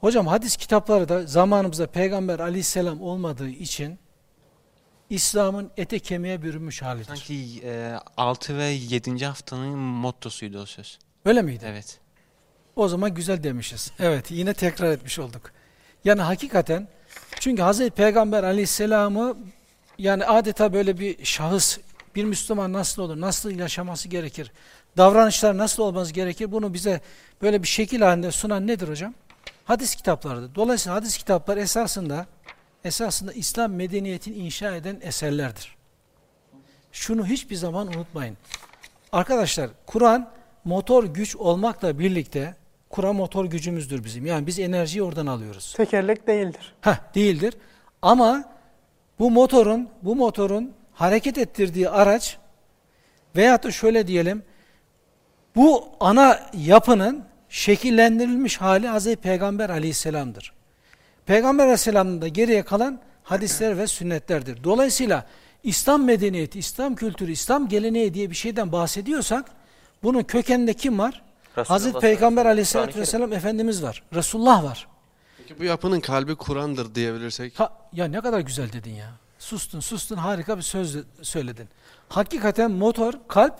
hocam hadis kitapları da zamanımızda Peygamber Aleyhisselam olmadığı için İslam'ın ete kemiğe bürünmüş halidir. Sanki e, 6 ve 7. haftanın mottosuydu o söz. Öyle miydi? Evet. O zaman güzel demişiz. Evet yine tekrar etmiş olduk. Yani hakikaten çünkü Hazreti Peygamber aleyhisselamı yani adeta böyle bir şahıs bir Müslüman nasıl olur, nasıl yaşaması gerekir, davranışlar nasıl olması gerekir bunu bize böyle bir şekil halinde sunan nedir hocam? Hadis kitaplarıdır. Dolayısıyla hadis kitapları esasında esasında İslam medeniyetini inşa eden eserlerdir. Şunu hiçbir zaman unutmayın. Arkadaşlar Kur'an motor güç olmakla birlikte Kur'an motor gücümüzdür bizim. Yani biz enerjiyi oradan alıyoruz. Tekerlek değildir. Heh, değildir. Ama bu motorun bu motorun hareket ettirdiği araç veyahut da şöyle diyelim bu ana yapının şekillendirilmiş hali Hz. Peygamber aleyhisselamdır. Peygamber aleyhisselamın da geriye kalan hadisler ve sünnetlerdir. Dolayısıyla İslam medeniyeti, İslam kültürü, İslam geleneği diye bir şeyden bahsediyorsak bunun kökeninde kim var? Resulullah Hazreti Peygamber aleyhi ve sellem, aleyhisselatü Kur'an-ı vesselam Efendimiz var. Resulullah var. Peki bu yapının kalbi Kur'an'dır diyebilirsek. Ha, ya ne kadar güzel dedin ya. Sustun sustun harika bir söz söyledin. Hakikaten motor, kalp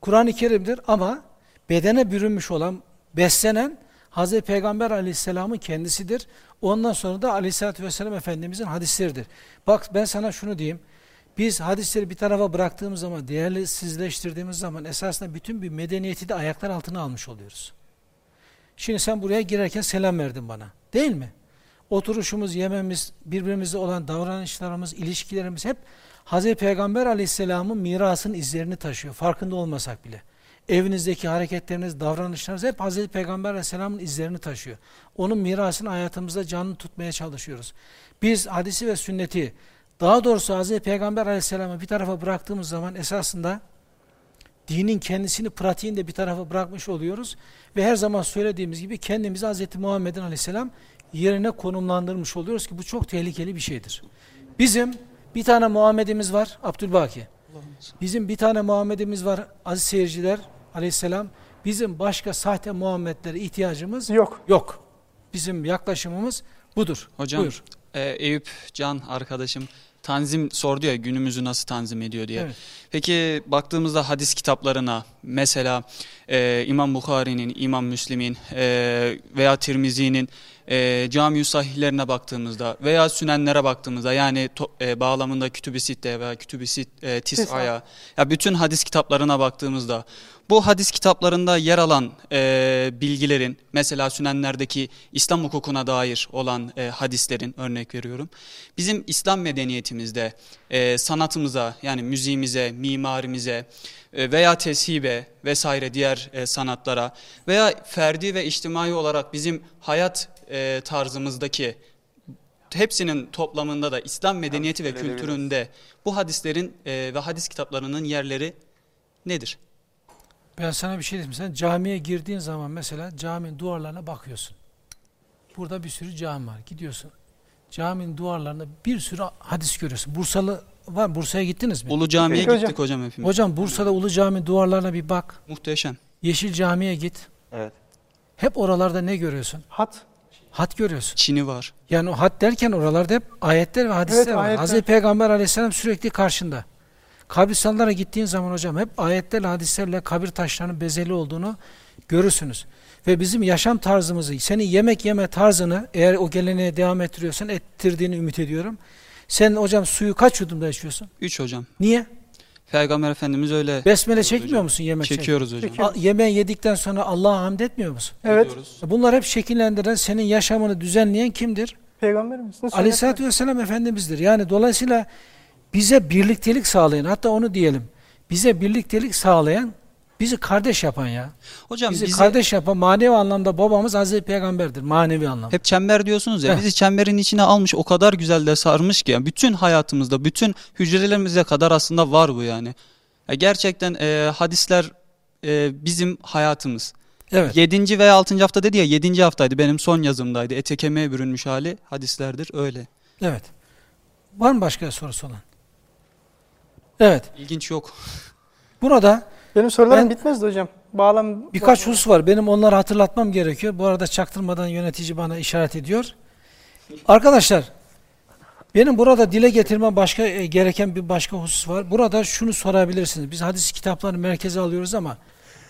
Kur'an-ı Kerim'dir ama bedene bürünmüş olan, beslenen Hazreti Peygamber Aleyhisselam'ın kendisidir. Ondan sonra da Aleyhisselatü Vesselam Efendimizin hadisleridir. Bak ben sana şunu diyeyim. Biz hadisleri bir tarafa bıraktığımız zaman, değersizleştirdiğimiz zaman esasında bütün bir medeniyeti de ayaklar altına almış oluyoruz. Şimdi sen buraya girerken selam verdin bana. Değil mi? Oturuşumuz, yememiz, birbirimizle olan davranışlarımız, ilişkilerimiz hep Hz. Peygamber aleyhisselamın mirasının izlerini taşıyor. Farkında olmasak bile. Evinizdeki hareketleriniz, davranışlarınız hep Hz. Peygamber aleyhisselamın izlerini taşıyor. Onun mirasını hayatımızda canlı tutmaya çalışıyoruz. Biz hadisi ve sünneti, daha doğrusu Hz. Peygamber aleyhisselamı bir tarafa bıraktığımız zaman esasında dinin kendisini pratiğinde bir tarafa bırakmış oluyoruz ve her zaman söylediğimiz gibi kendimizi Hz. Muhammed'in aleyhisselam yerine konumlandırmış oluyoruz ki bu çok tehlikeli bir şeydir. Bizim bir tane Muhammed'imiz var Abdülbaki. Bizim bir tane Muhammed'imiz var aziz seyirciler aleyhisselam. Bizim başka sahte Muhammed'lere ihtiyacımız Yok. yok. Bizim yaklaşımımız budur. Hocam Buyur. e, Eyüp Can arkadaşım tanzim sordu ya günümüzü nasıl tanzim ediyor diye. Evet. Peki baktığımızda hadis kitaplarına mesela e, İmam Bukhari'nin, İmam Müslim'in e, veya Tirmizi'nin e, cami sahihlerine baktığımızda veya sünenlere baktığımızda yani to, e, bağlamında kütüb-i sitte veya kütüb-i sit, e, tis'aya ya bütün hadis kitaplarına baktığımızda bu hadis kitaplarında yer alan e, bilgilerin mesela sünenlerdeki İslam hukukuna dair olan e, hadislerin örnek veriyorum. Bizim İslam medeniyetimizde e, sanatımıza yani müziğimize, mimarimize e, veya teshibe vesaire diğer e, sanatlara veya ferdi ve içtimai olarak bizim hayat e, tarzımızdaki hepsinin toplamında da İslam medeniyeti ve kültüründe bu hadislerin e, ve hadis kitaplarının yerleri nedir? Ben sana bir şey diyeyim. Sen camiye girdiğin zaman mesela caminin duvarlarına bakıyorsun. Burada bir sürü cami var. Gidiyorsun. Caminin duvarlarında bir sürü hadis görüyorsun. Bursalı var. Bursa'ya gittiniz mi? Ulu Cami'ye Peki gittik hocam. hocam hepimiz. Hocam Bursa'da Ulu Cami duvarlarına bir bak. Muhteşem. Yeşil Cami'ye git. Evet. Hep oralarda ne görüyorsun? Hat. Hat görüyorsun. Çin'i var. Yani o hat derken oralarda hep ayetler ve hadisler Evet, var. ayetler. Hazreti Peygamber aleyhisselam sürekli karşında. Kabristanlara gittiğin zaman hocam hep ayetlerle, hadislerle kabir taşlarının bezeli olduğunu görürsünüz. Ve bizim yaşam tarzımızı, senin yemek yeme tarzını eğer o geleneğe devam ettiriyorsan ettirdiğini ümit ediyorum. Sen hocam suyu kaç yudumda içiyorsun? Üç hocam. Niye? Peygamber Efendimiz öyle Besmele çekmiyor musun yemek çek- çekiyoruz hocam. Çekiyor. A- Yemeği yedikten sonra Allah'a hamd etmiyor musun? Evet. Ediyoruz. Bunlar hep şekillendiren, senin yaşamını düzenleyen kimdir? Peygamberimizin Aleyhisselatü Vesselam Efendimiz'dir. Yani dolayısıyla bize birliktelik sağlayan, hatta onu diyelim, bize birliktelik sağlayan, bizi kardeş yapan ya. Hocam Bizi bizi kardeş yapan manevi anlamda babamız Hazreti Peygamber'dir. Manevi anlamda. hep çember diyorsunuz ya Heh. bizi çemberin içine almış o kadar güzel de sarmış ki yani bütün hayatımızda bütün hücrelerimize kadar aslında var bu yani. Ya gerçekten e, hadisler e, bizim hayatımız. Evet. 7. veya 6. hafta dedi ya 7. haftaydı benim son yazımdaydı. Ete kemiğe bürünmüş hali hadislerdir öyle. Evet. Var mı başka sorusu olan? Evet. İlginç yok. Burada Benim sorularım Ben- bitmezdi hocam. Bağlam birkaç husus var. Benim onları hatırlatmam gerekiyor. Bu arada çaktırmadan yönetici bana işaret ediyor. Arkadaşlar, benim burada dile getirmem başka e, gereken bir başka husus var. Burada şunu sorabilirsiniz. Biz hadis kitaplarını merkeze alıyoruz ama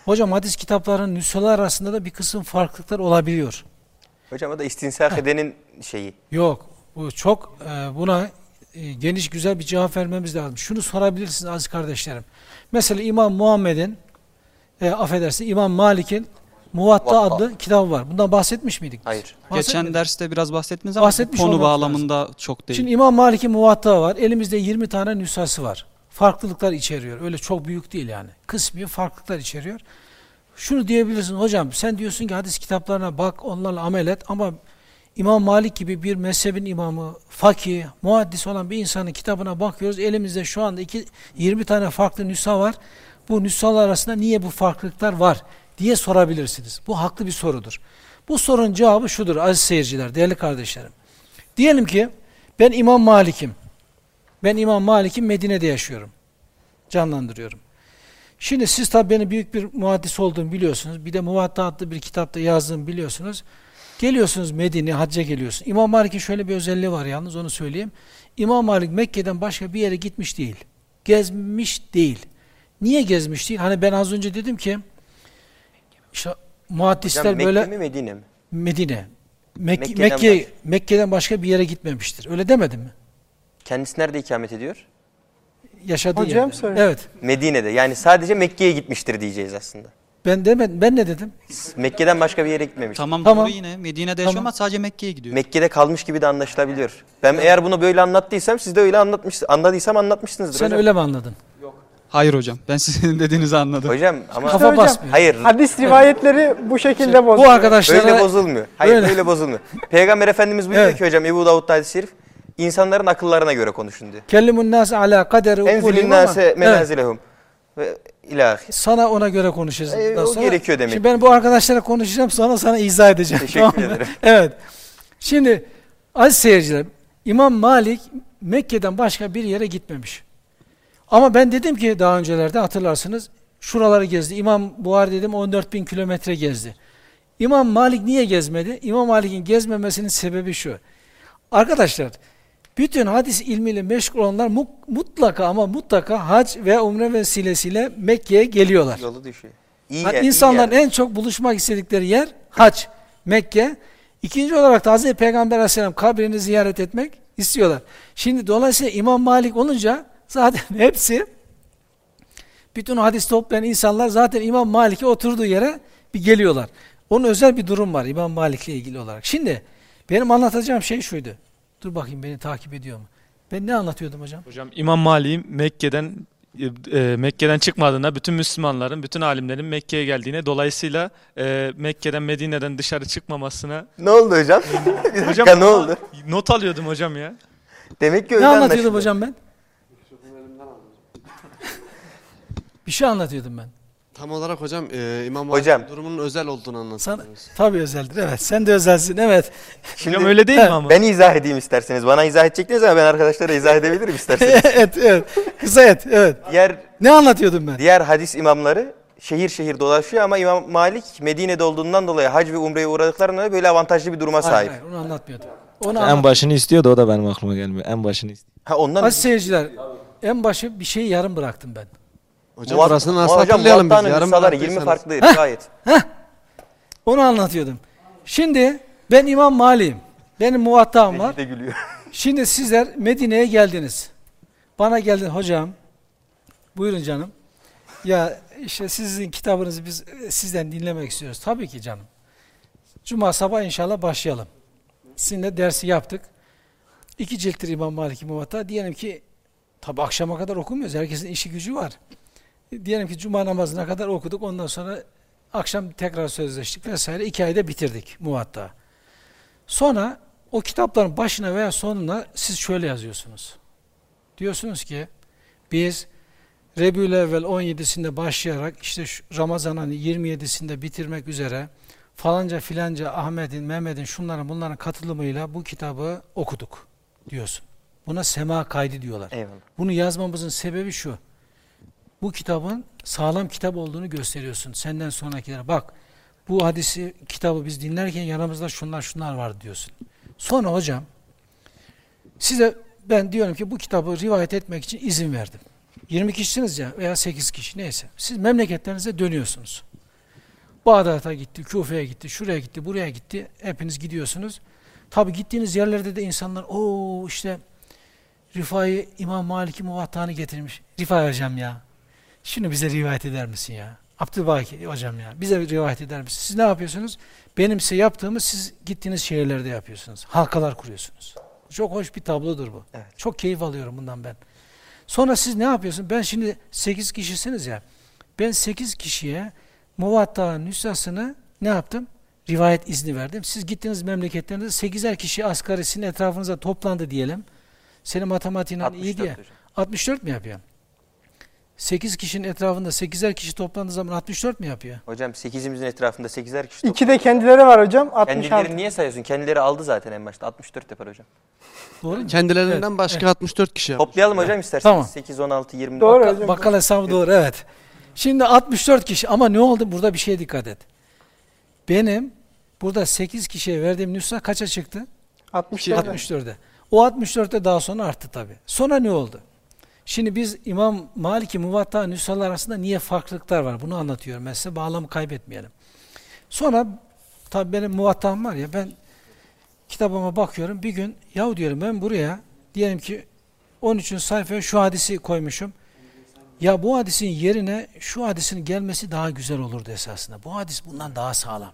hocam hadis kitaplarının nüshalar arasında da bir kısım farklılıklar olabiliyor. Hocam o da istinsak edenin şeyi. Yok. Bu çok e, buna e, geniş güzel bir cevap vermemiz lazım. Şunu sorabilirsiniz aziz kardeşlerim. Mesela İmam Muhammed'in e, affedersin İmam Malik'in Muvatta adlı kitabı var. Bundan bahsetmiş miydik? biz? Hayır. Geçen derste biraz bahsettiniz ama Bahsetmiş konu bağlamında çok değil. Şimdi İmam Malik'in Muvatta var. Elimizde 20 tane nüshası var. Farklılıklar içeriyor. Öyle çok büyük değil yani. Kısmi farklılıklar içeriyor. Şunu diyebilirsin hocam sen diyorsun ki hadis kitaplarına bak onlarla amel et ama İmam Malik gibi bir mezhebin imamı, fakih, muhaddis olan bir insanın kitabına bakıyoruz. Elimizde şu anda iki, 20 tane farklı nüsha var. Bu nüshalar arasında niye bu farklılıklar var diye sorabilirsiniz. Bu haklı bir sorudur. Bu sorunun cevabı şudur aziz seyirciler, değerli kardeşlerim. Diyelim ki ben İmam Malik'im. Ben İmam Malik'im Medine'de yaşıyorum. Canlandırıyorum. Şimdi siz tabi beni büyük bir muhaddis olduğumu biliyorsunuz. Bir de Muvatta adlı bir kitapta yazdığımı biliyorsunuz. Geliyorsunuz Medine, hacca geliyorsunuz. İmam Malik'in şöyle bir özelliği var yalnız onu söyleyeyim. İmam Malik Mekke'den başka bir yere gitmiş değil. Gezmiş değil. Niye gezmiş değil? Hani ben az önce dedim ki işte muhaddisler Hocam Mekke böyle mi Medine mi? Medine. Mek Mekke'den Mekke, baş- Mekke'den başka bir yere gitmemiştir. Öyle demedim mi? Kendisi nerede ikamet ediyor? Yaşadığı Hocam yerde. Evet. Medine'de. Yani sadece Mekke'ye gitmiştir diyeceğiz aslında. Ben demedim. Ben ne dedim? Mekke'den başka bir yere gitmemiş. Tamam, Tamam. doğru yine Medine'de yaşıyor Tamam. ama sadece Mekke'ye gidiyor. Mekke'de kalmış gibi de anlaşılabiliyor. Ben eğer bunu böyle anlattıysam siz de öyle anlatmış, anladıysam anlatmışsınızdır Sen hocam. öyle mi anladın? Hayır hocam ben sizin dediğinizi anladım. Hocam ama Kafa hocam, basmıyor. hayır Hadis rivayetleri bu şekilde bozuyor. Bu arkadaşlara öyle bozulmuyor. Hayır Öyle. öyle, bozulmuyor. Peygamber Efendimiz buyuruyor Evet. ki hocam Ebu Davud'da hadis-i şerif insanların akıllarına göre konuşun diyor. kellimun nas ala kaderi Enzilin ukulihim ama nase evet, menazilehum ve ilahi. sana ona göre konuşacağız. E, o sonra- gerekiyor demek. Şimdi ben bu arkadaşlara konuşacağım sonra sana izah edeceğim. Teşekkür Tamam ederim. Evet. Şimdi aziz seyirciler İmam Malik Mekke'den başka bir yere gitmemiş. Ama ben dedim ki daha öncelerde hatırlarsınız şuraları gezdi. İmam Buhari dedim 14 bin kilometre gezdi. İmam Malik niye gezmedi? İmam Malik'in gezmemesinin sebebi şu. Arkadaşlar bütün hadis ilmiyle meşgul olanlar mu- mutlaka ama mutlaka hac ve umre vesilesiyle Mekke'ye geliyorlar. Yolu düşüyor. İyi Yani yer, iyi insanların yer. en çok buluşmak istedikleri yer hac, Mekke. İkinci olarak da Hazreti Peygamber Aleyhisselam kabrini ziyaret etmek istiyorlar. Şimdi dolayısıyla İmam Malik olunca zaten hepsi bütün hadis toplayan insanlar zaten İmam Malik'e oturduğu yere bir geliyorlar. Onun özel bir durum var İmam Malik'le ilgili olarak. Şimdi benim anlatacağım şey şuydu. Dur bakayım beni takip ediyor mu? Ben ne anlatıyordum hocam? Hocam İmam Malik'in Mekke'den e, Mekke'den çıkmadığına, bütün Müslümanların, bütün alimlerin Mekke'ye geldiğine, dolayısıyla e, Mekke'den, Medine'den dışarı çıkmamasına. Ne oldu hocam? bir dakika Hocam ne oldu? Not alıyordum hocam ya. Demek ki Ne öyle anlatıyordum anlaşıldı. hocam ben? bir şey anlatıyordum ben. Tam olarak hocam e, İmam Hocam. Durumunun özel olduğunu Sana, anlatıyorsunuz. tabii özeldir evet. Sen de özelsin evet. Şimdi hocam öyle değil mi ama? ben izah edeyim isterseniz. Bana izah edecektiniz ama ben arkadaşlara izah edebilirim isterseniz. evet evet. Kısa et evet. Diğer Ne anlatıyordum ben? diğer hadis imamları şehir şehir dolaşıyor ama İmam Malik Medine'de olduğundan dolayı hac ve umreye uğradıklarından dolayı böyle avantajlı bir duruma Hayır, sahip. hayır, onu anlatmıyordum. Onu En anlat- başını istiyordu o da benim aklıma gelmiyor. En başını istiyor. Ha ondan Aziz seyirciler, en başı bir şeyi yarım bıraktım ben. Hocam Muvat- orasını nasıl Hocam hatırlayalım biz? Yarım nüshaları 20 bıraktıysanız. farklı gayet. Onu anlatıyordum. Şimdi ben İmam Mali'yim. Benim muvattam var. Gülüyor. Şimdi sizler Medine'ye geldiniz. Bana geldin hocam. Buyurun canım. Ya işte sizin kitabınızı biz sizden dinlemek istiyoruz. Tabii ki canım. Cuma sabah inşallah başlayalım. Sizinle dersi yaptık. İki cilttir İmam Maliki Muvatta. Diyelim ki tabi akşama kadar okumuyoruz. Herkesin işi gücü var. Diyelim ki cuma namazına kadar okuduk. Ondan sonra akşam tekrar sözleştik vesaire. iki ayda bitirdik Muvatta. Sonra o kitapların başına veya sonuna siz şöyle yazıyorsunuz. Diyorsunuz ki biz Rebülevvel 17'sinde başlayarak işte şu Ramazan'ın 27'sinde bitirmek üzere falanca filanca Ahmet'in, Mehmet'in şunların bunların katılımıyla bu kitabı okuduk diyorsun. Buna sema kaydı diyorlar. Eyvallah. Bunu yazmamızın sebebi şu. Bu kitabın sağlam kitap olduğunu gösteriyorsun senden sonrakilere. Bak bu hadisi kitabı biz dinlerken yanımızda şunlar şunlar var diyorsun. Sonra hocam size ben diyorum ki bu kitabı rivayet etmek için izin verdim. 20 kişisiniz ya veya 8 kişi neyse. Siz memleketlerinize dönüyorsunuz. Bağdat'a gitti, Küfe'ye gitti, şuraya gitti, buraya gitti. Hepiniz gidiyorsunuz. Tabi gittiğiniz yerlerde de insanlar o işte Rifai İmam Malik'i Muvatta'nı getirmiş. Rifai hocam ya. Şunu bize rivayet eder misin ya? Abdülbaki hocam ya. Bize bir rivayet eder misin? Siz ne yapıyorsunuz? Benim size yaptığımı siz gittiğiniz şehirlerde yapıyorsunuz. Halkalar kuruyorsunuz. Çok hoş bir tablodur bu. Evet. Çok keyif alıyorum bundan ben. Sonra siz ne yapıyorsunuz? Ben şimdi 8 kişisiniz ya. Ben 8 kişiye Muvatta nüshasını ne yaptım? Rivayet izni verdim. Siz gittiğiniz memleketlerinizde 8'er kişi asgarisinin etrafınıza toplandı diyelim. Senin matematiğin iyi 64 diye. hocam. 64 mi yapıyor? 8 kişinin etrafında 8'er kişi toplandığı zaman 64 mi yapıyor? Hocam 8'imizin etrafında 8'er kişi İki de kendileri var hocam. 66. Kendileri niye sayıyorsun? Kendileri aldı zaten en başta. 64 yapar hocam. Doğru mu? Kendilerinden Evet, başka 64 kişi yapmış. Toplayalım hocam isterseniz. Tamam. 8, 16, 20. Doğru Bakkal, hocam. bakkal hesabı doğru evet. Şimdi 64 kişi ama ne oldu? Burada bir şeye dikkat et. Benim burada 8 kişiye verdiğim nüsha kaça çıktı? 64. 64'e. O 64'te daha sonra arttı tabi. Sonra ne oldu? Şimdi biz İmam Malik'i Muvatta nüshalar arasında niye farklılıklar var? Bunu anlatıyorum. Ben size bağlamı kaybetmeyelim. Sonra tabi benim muvattam var ya ben kitabıma bakıyorum. Bir gün yahu diyorum ben buraya diyelim ki 13. sayfaya şu hadisi koymuşum. Ya bu hadisin yerine şu hadisin gelmesi daha güzel olurdu esasında. Bu hadis bundan daha sağlam.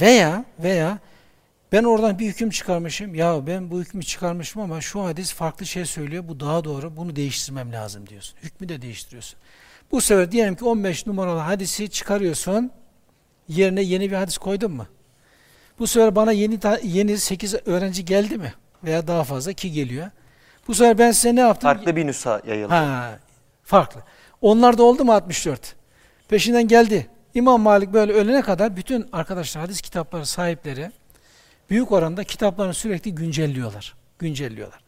Veya veya ben oradan bir hüküm çıkarmışım. Ya ben bu hükmü çıkarmışım ama şu hadis farklı şey söylüyor. Bu daha doğru. Bunu değiştirmem lazım diyorsun. Hükmü de değiştiriyorsun. Bu sefer diyelim ki 15 numaralı hadisi çıkarıyorsun. Yerine yeni bir hadis koydun mu? Bu sefer bana yeni yeni 8 öğrenci geldi mi? Veya daha fazla ki geliyor. Bu sefer ben size ne yaptım? Farklı bir nüsha yayıldı. Ha, farklı. Onlar da oldu mu 64? Peşinden geldi. İmam Malik böyle ölene kadar bütün arkadaşlar hadis kitapları sahipleri büyük oranda kitaplarını sürekli güncelliyorlar. Güncelliyorlar.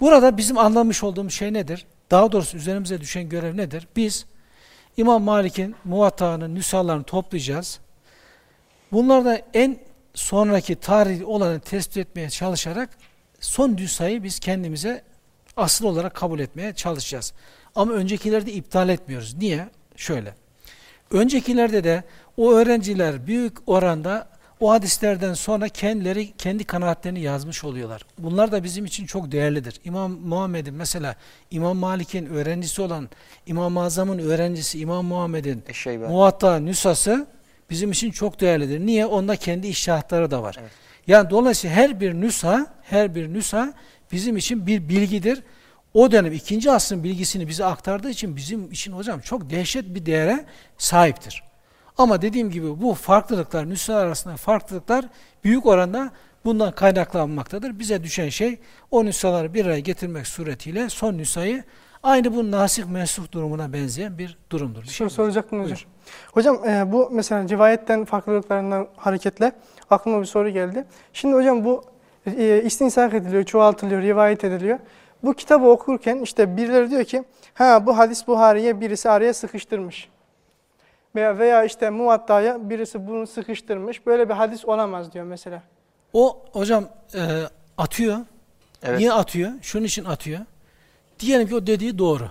Burada bizim anlamış olduğumuz şey nedir? Daha doğrusu üzerimize düşen görev nedir? Biz İmam Malik'in muvattağının nüshalarını toplayacağız. Bunlarda en sonraki tarih olanı tespit etmeye çalışarak son nüshayı biz kendimize asıl olarak kabul etmeye çalışacağız. Ama öncekileri de iptal etmiyoruz. Niye? Şöyle. Öncekilerde de o öğrenciler büyük oranda o hadislerden sonra kendileri kendi kanaatlerini yazmış oluyorlar. Bunlar da bizim için çok değerlidir. İmam Muhammed'in mesela İmam Malik'in öğrencisi olan İmam-ı Azam'ın öğrencisi İmam Muhammed'in. Muvatta nüshası bizim için çok değerlidir. Niye? Onda kendi iştihatları da var. Evet. Yani dolayısıyla her bir nüsha, her bir nüsha bizim için bir bilgidir. O dönem ikinci asrın bilgisini bize aktardığı için bizim için hocam çok dehşet bir değere sahiptir. Ama dediğim gibi bu farklılıklar, nüshalar arasında farklılıklar büyük oranda bundan kaynaklanmaktadır. Bize düşen şey o nüshaları bir araya getirmek suretiyle son nüshayı aynı bu nasih mensuh durumuna benzeyen bir durumdur. Bir şey soracaktım hocam. Buyur. Hocam e, bu mesela rivayetten farklılıklarından hareketle aklıma bir soru geldi. Şimdi hocam bu e, istinsak ediliyor, çoğaltılıyor, rivayet ediliyor. Bu kitabı okurken işte birileri diyor ki ha bu hadis Buhari'ye birisi araya sıkıştırmış. Veya, veya işte muvattaya birisi bunu sıkıştırmış. Böyle bir hadis olamaz diyor mesela. O hocam e, atıyor. Evet. Niye atıyor? Şunun için atıyor. Diyelim ki o dediği doğru.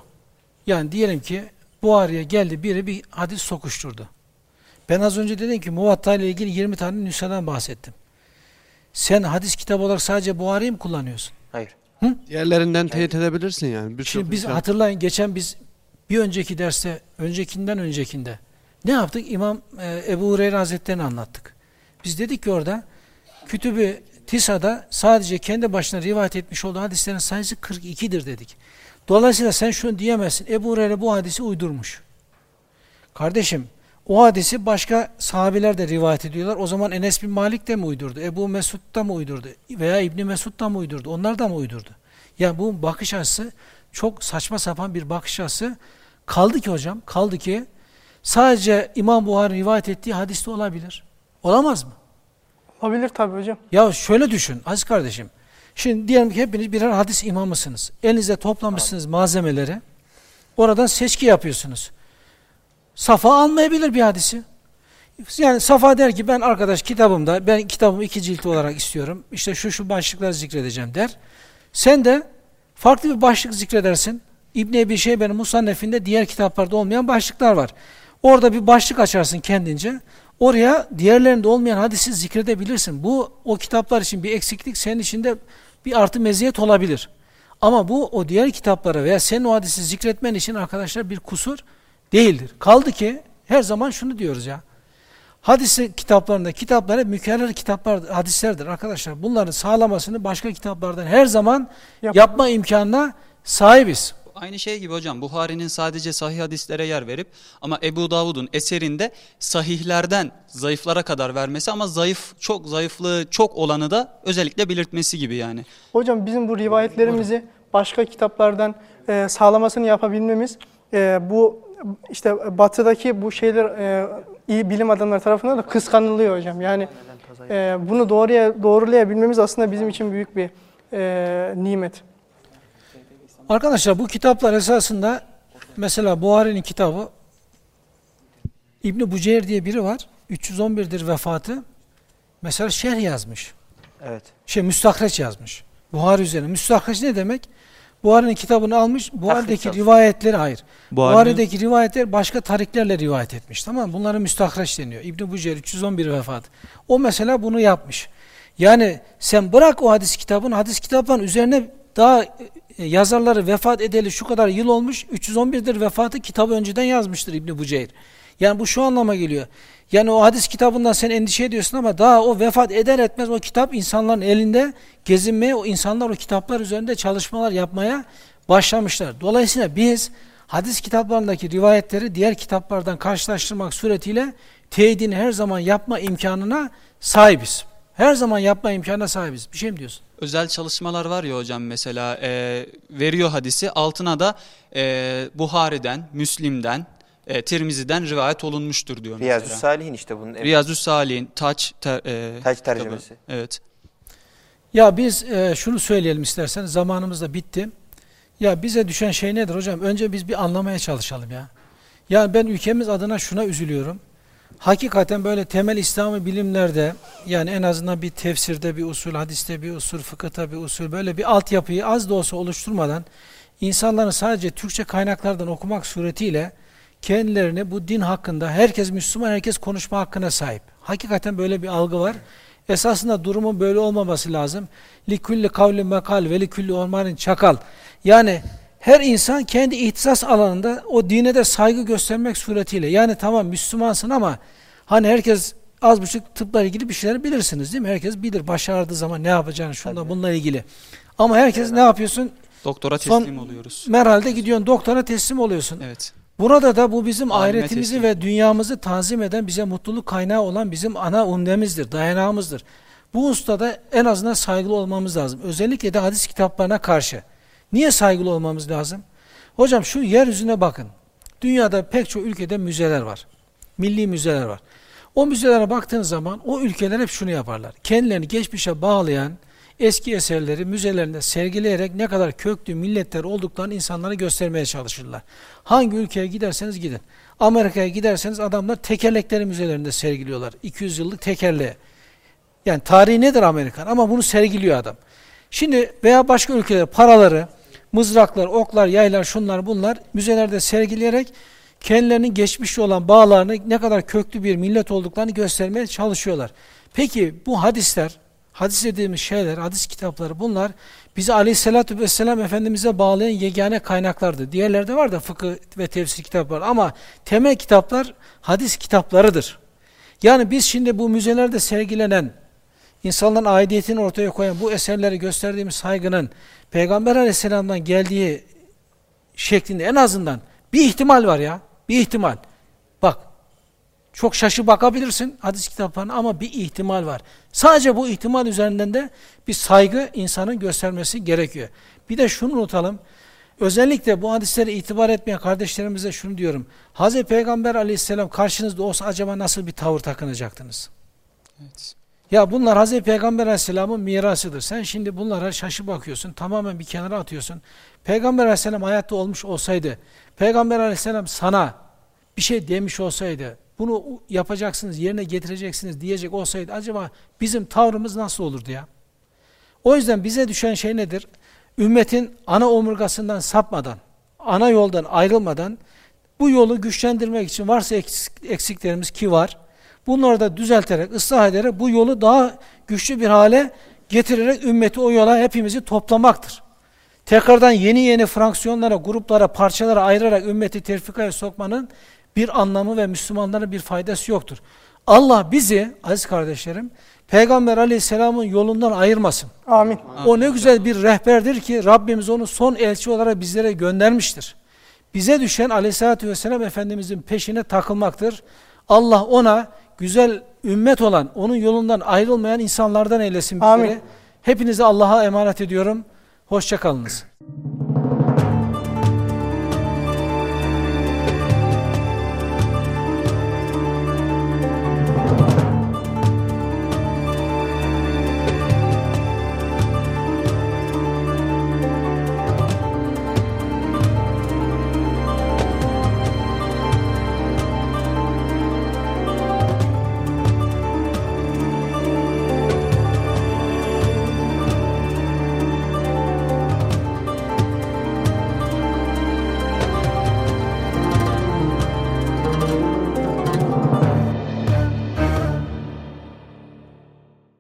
Yani diyelim ki Buhari'ye geldi biri bir hadis sokuşturdu. Ben az önce dedim ki Muvatta ile ilgili 20 tane nüshadan bahsettim. Sen hadis kitabı olarak sadece Buhari'yi mi kullanıyorsun? Hayır. Diğerlerinden teyit edebilirsin yani. Birçok Şimdi biz insan- hatırlayın geçen biz bir önceki derste, öncekinden öncekinde ne yaptık? İmam e, Ebu Hureyre Hazretleri'ni anlattık. Biz dedik ki orada Kütübü Tisa'da sadece kendi başına rivayet etmiş olduğu hadislerin sayısı 42'dir dedik. Dolayısıyla sen şunu diyemezsin. Ebu Hureyre bu hadisi uydurmuş. Kardeşim o hadisi başka sahabiler de rivayet ediyorlar. O zaman Enes bin Malik de mi uydurdu? Ebu Mesud da mı uydurdu? Veya İbni Mesud da mı uydurdu? Onlar da mı uydurdu? Ya bu bakış açısı çok saçma sapan bir bakış açısı. Kaldı ki hocam, kaldı ki sadece İmam Buhari rivayet ettiği hadiste olabilir. Olamaz mı? Olabilir tabii hocam. Ya şöyle düşün aziz kardeşim. Şimdi diyelim ki hepiniz birer hadis imamısınız. Elinizde toplamışsınız malzemeleri. Oradan seçki yapıyorsunuz. Safa almayabilir bir hadisi. Yani Safa der ki ben arkadaş kitabımda ben kitabımı iki cilt olarak istiyorum. İşte şu şu başlıkları zikredeceğim der. Sen de farklı bir başlık zikredersin. İbn Ebi Şeybe'nin Musannef'inde diğer kitaplarda olmayan başlıklar var. Orada bir başlık açarsın kendince. Oraya diğerlerinde olmayan hadisi zikredebilirsin. Bu o kitaplar için bir eksiklik, senin için de bir artı meziyet olabilir. Ama bu o diğer kitaplara veya senin o hadisi zikretmen için arkadaşlar bir kusur değildir. Kaldı ki her zaman şunu diyoruz ya. Hadisi kitaplarında kitaplar hep mükerrer kitaplar, hadislerdir arkadaşlar. Bunların sağlamasını başka kitaplardan her zaman Yap- yapma imkanına sahibiz. Aynı şey gibi hocam Buhari'nin sadece sahih hadislere yer verip ama Ebu Davud'un eserinde sahihlerden zayıflara kadar vermesi ama zayıf çok zayıflığı çok olanı da özellikle belirtmesi gibi yani. Hocam bizim bu rivayetlerimizi başka kitaplardan e, sağlamasını yapabilmemiz e, bu işte batıdaki bu şeyler e, iyi bilim adamları tarafından da kıskanılıyor hocam. Yani e, bunu doğruya doğrulayabilmemiz aslında bizim için büyük bir e, nimet. Arkadaşlar bu kitaplar esasında mesela Buhari'nin kitabı İbn Buceyr diye biri var. 311'dir vefatı. Mesela şerh yazmış. Evet. Şey müstahreç yazmış. Buhari üzerine. Müstahreç ne demek? Buhari'nin kitabını almış. Buhari'deki rivayetleri hayır. Buhari'nin- Buhari'deki rivayetler başka tariklerle rivayet etmiş. Tamam mı? Bunlara müstahreç deniyor. İbn Buceyr 311 vefat. O mesela bunu yapmış. Yani sen bırak o hadis kitabını, hadis kitapların üzerine daha yazarları vefat edeli şu kadar yıl olmuş. 311'dir vefatı kitabı önceden yazmıştır İbn Buceyr. Yani bu şu anlama geliyor. Yani o hadis kitabından sen endişe ediyorsun ama daha o vefat eder etmez o kitap insanların elinde gezinmeye, o insanlar o kitaplar üzerinde çalışmalar yapmaya başlamışlar. Dolayısıyla biz hadis kitaplarındaki rivayetleri diğer kitaplardan karşılaştırmak suretiyle teyidini her zaman yapma imkanına sahibiz. Her zaman yapma imkanına sahibiz. Bir şey mi diyorsun? Özel çalışmalar var ya hocam mesela e, veriyor hadisi altına da e, Buhari'den, Müslim'den, e, Tirmizi'den rivayet olunmuştur diyor mesela. Riyazü Salihin işte bunun. Evet. Riyazü Salih'in Taç, ter, e, Taç kitabı. tercümesi. Evet. Ya biz e, şunu söyleyelim istersen zamanımız da bitti. Ya bize düşen şey nedir hocam? Önce biz bir anlamaya çalışalım ya. Ya ben ülkemiz adına şuna üzülüyorum. Hakikaten böyle temel İslami bilimlerde yani en azından bir tefsirde bir usul, hadiste bir usul, fıkıhta bir usul böyle bir altyapıyı az da olsa oluşturmadan insanların sadece Türkçe kaynaklardan okumak suretiyle kendilerini bu din hakkında herkes Müslüman, herkes konuşma hakkına sahip. Hakikaten böyle bir algı var. Esasında durumun böyle olmaması lazım. Likulli kavli mekal ve likulli ormanın çakal. Yani her insan kendi ihtisas alanında o dine de saygı göstermek suretiyle. Yani tamam Müslümansın ama hani herkes az buçuk tıpla ilgili bir şeyler bilirsiniz değil mi? Herkes bilir baş ağrıdığı zaman ne yapacağını şunla bununla ilgili. Ama herkes ne yapıyorsun? Doktora Son- teslim oluyoruz. Merhalde gidiyorsun doktora teslim oluyorsun. Evet. Burada da bu bizim Alime ahiretimizi teslim. ve dünyamızı tanzim eden bize mutluluk kaynağı olan bizim ana umdemizdir, dayanağımızdır. Bu ustada en azından saygılı olmamız lazım. Özellikle de hadis kitaplarına karşı. Niye saygılı olmamız lazım? Hocam şu yeryüzüne bakın. Dünyada pek çok ülkede müzeler var. Milli müzeler var. O müzelere baktığınız zaman o ülkeler hep şunu yaparlar. Kendilerini geçmişe bağlayan eski eserleri müzelerinde sergileyerek ne kadar köklü milletler olduklarını insanlara göstermeye çalışırlar. Hangi ülkeye giderseniz gidin. Amerika'ya giderseniz adamlar tekerlekleri müzelerinde sergiliyorlar. 200 yıllık tekerleği. Yani tarihi nedir Amerikan ama bunu sergiliyor adam. Şimdi veya başka ülkeler paraları, mızraklar, oklar, yaylar, şunlar bunlar müzelerde sergileyerek kendilerinin geçmişle olan bağlarını ne kadar köklü bir millet olduklarını göstermeye çalışıyorlar. Peki bu hadisler, hadis dediğimiz şeyler, hadis kitapları bunlar bizi aleyhissalatü vesselam Efendimiz'e bağlayan yegane kaynaklardı. Diğerlerde var da fıkıh ve tefsir kitapları ama temel kitaplar hadis kitaplarıdır. Yani biz şimdi bu müzelerde sergilenen, insanların aidiyetini ortaya koyan bu eserleri gösterdiğimiz saygının Peygamber aleyhisselamdan geldiği şeklinde en azından bir ihtimal var ya. Bir ihtimal. Bak çok şaşı bakabilirsin hadis kitaplarına ama bir ihtimal var. Sadece bu ihtimal üzerinden de bir saygı insanın göstermesi gerekiyor. Bir de şunu unutalım. Özellikle bu hadislere itibar etmeyen kardeşlerimize şunu diyorum. Hz. Peygamber aleyhisselam karşınızda olsa acaba nasıl bir tavır takınacaktınız? Evet. Ya bunlar Hz. Peygamber aleyhisselamın mirasıdır. Sen şimdi bunlara şaşı bakıyorsun. Tamamen bir kenara atıyorsun. Peygamber aleyhisselam hayatta olmuş olsaydı, Peygamber aleyhisselam sana bir şey demiş olsaydı, bunu yapacaksınız, yerine getireceksiniz diyecek olsaydı acaba bizim tavrımız nasıl olurdu ya? O yüzden bize düşen şey nedir? Ümmetin ana omurgasından sapmadan, ana yoldan ayrılmadan bu yolu güçlendirmek için varsa eksiklerimiz ki var, bunları da düzelterek, ıslah ederek bu yolu daha güçlü bir hale getirerek ümmeti o yola hepimizi toplamaktır. Tekrardan yeni yeni fraksiyonlara, gruplara, parçalara ayırarak ümmeti terfikaya sokmanın bir anlamı ve Müslümanlara bir faydası yoktur. Allah bizi aziz kardeşlerim Peygamber aleyhisselamın yolundan ayırmasın. Amin. O ne güzel bir rehberdir ki Rabbimiz onu son elçi olarak bizlere göndermiştir. Bize düşen aleyhissalatü vesselam Efendimizin peşine takılmaktır. Allah ona güzel ümmet olan, onun yolundan ayrılmayan insanlardan eylesin bizleri. Amin. Hepinizi Allah'a emanet ediyorum. Hoşçakalınız.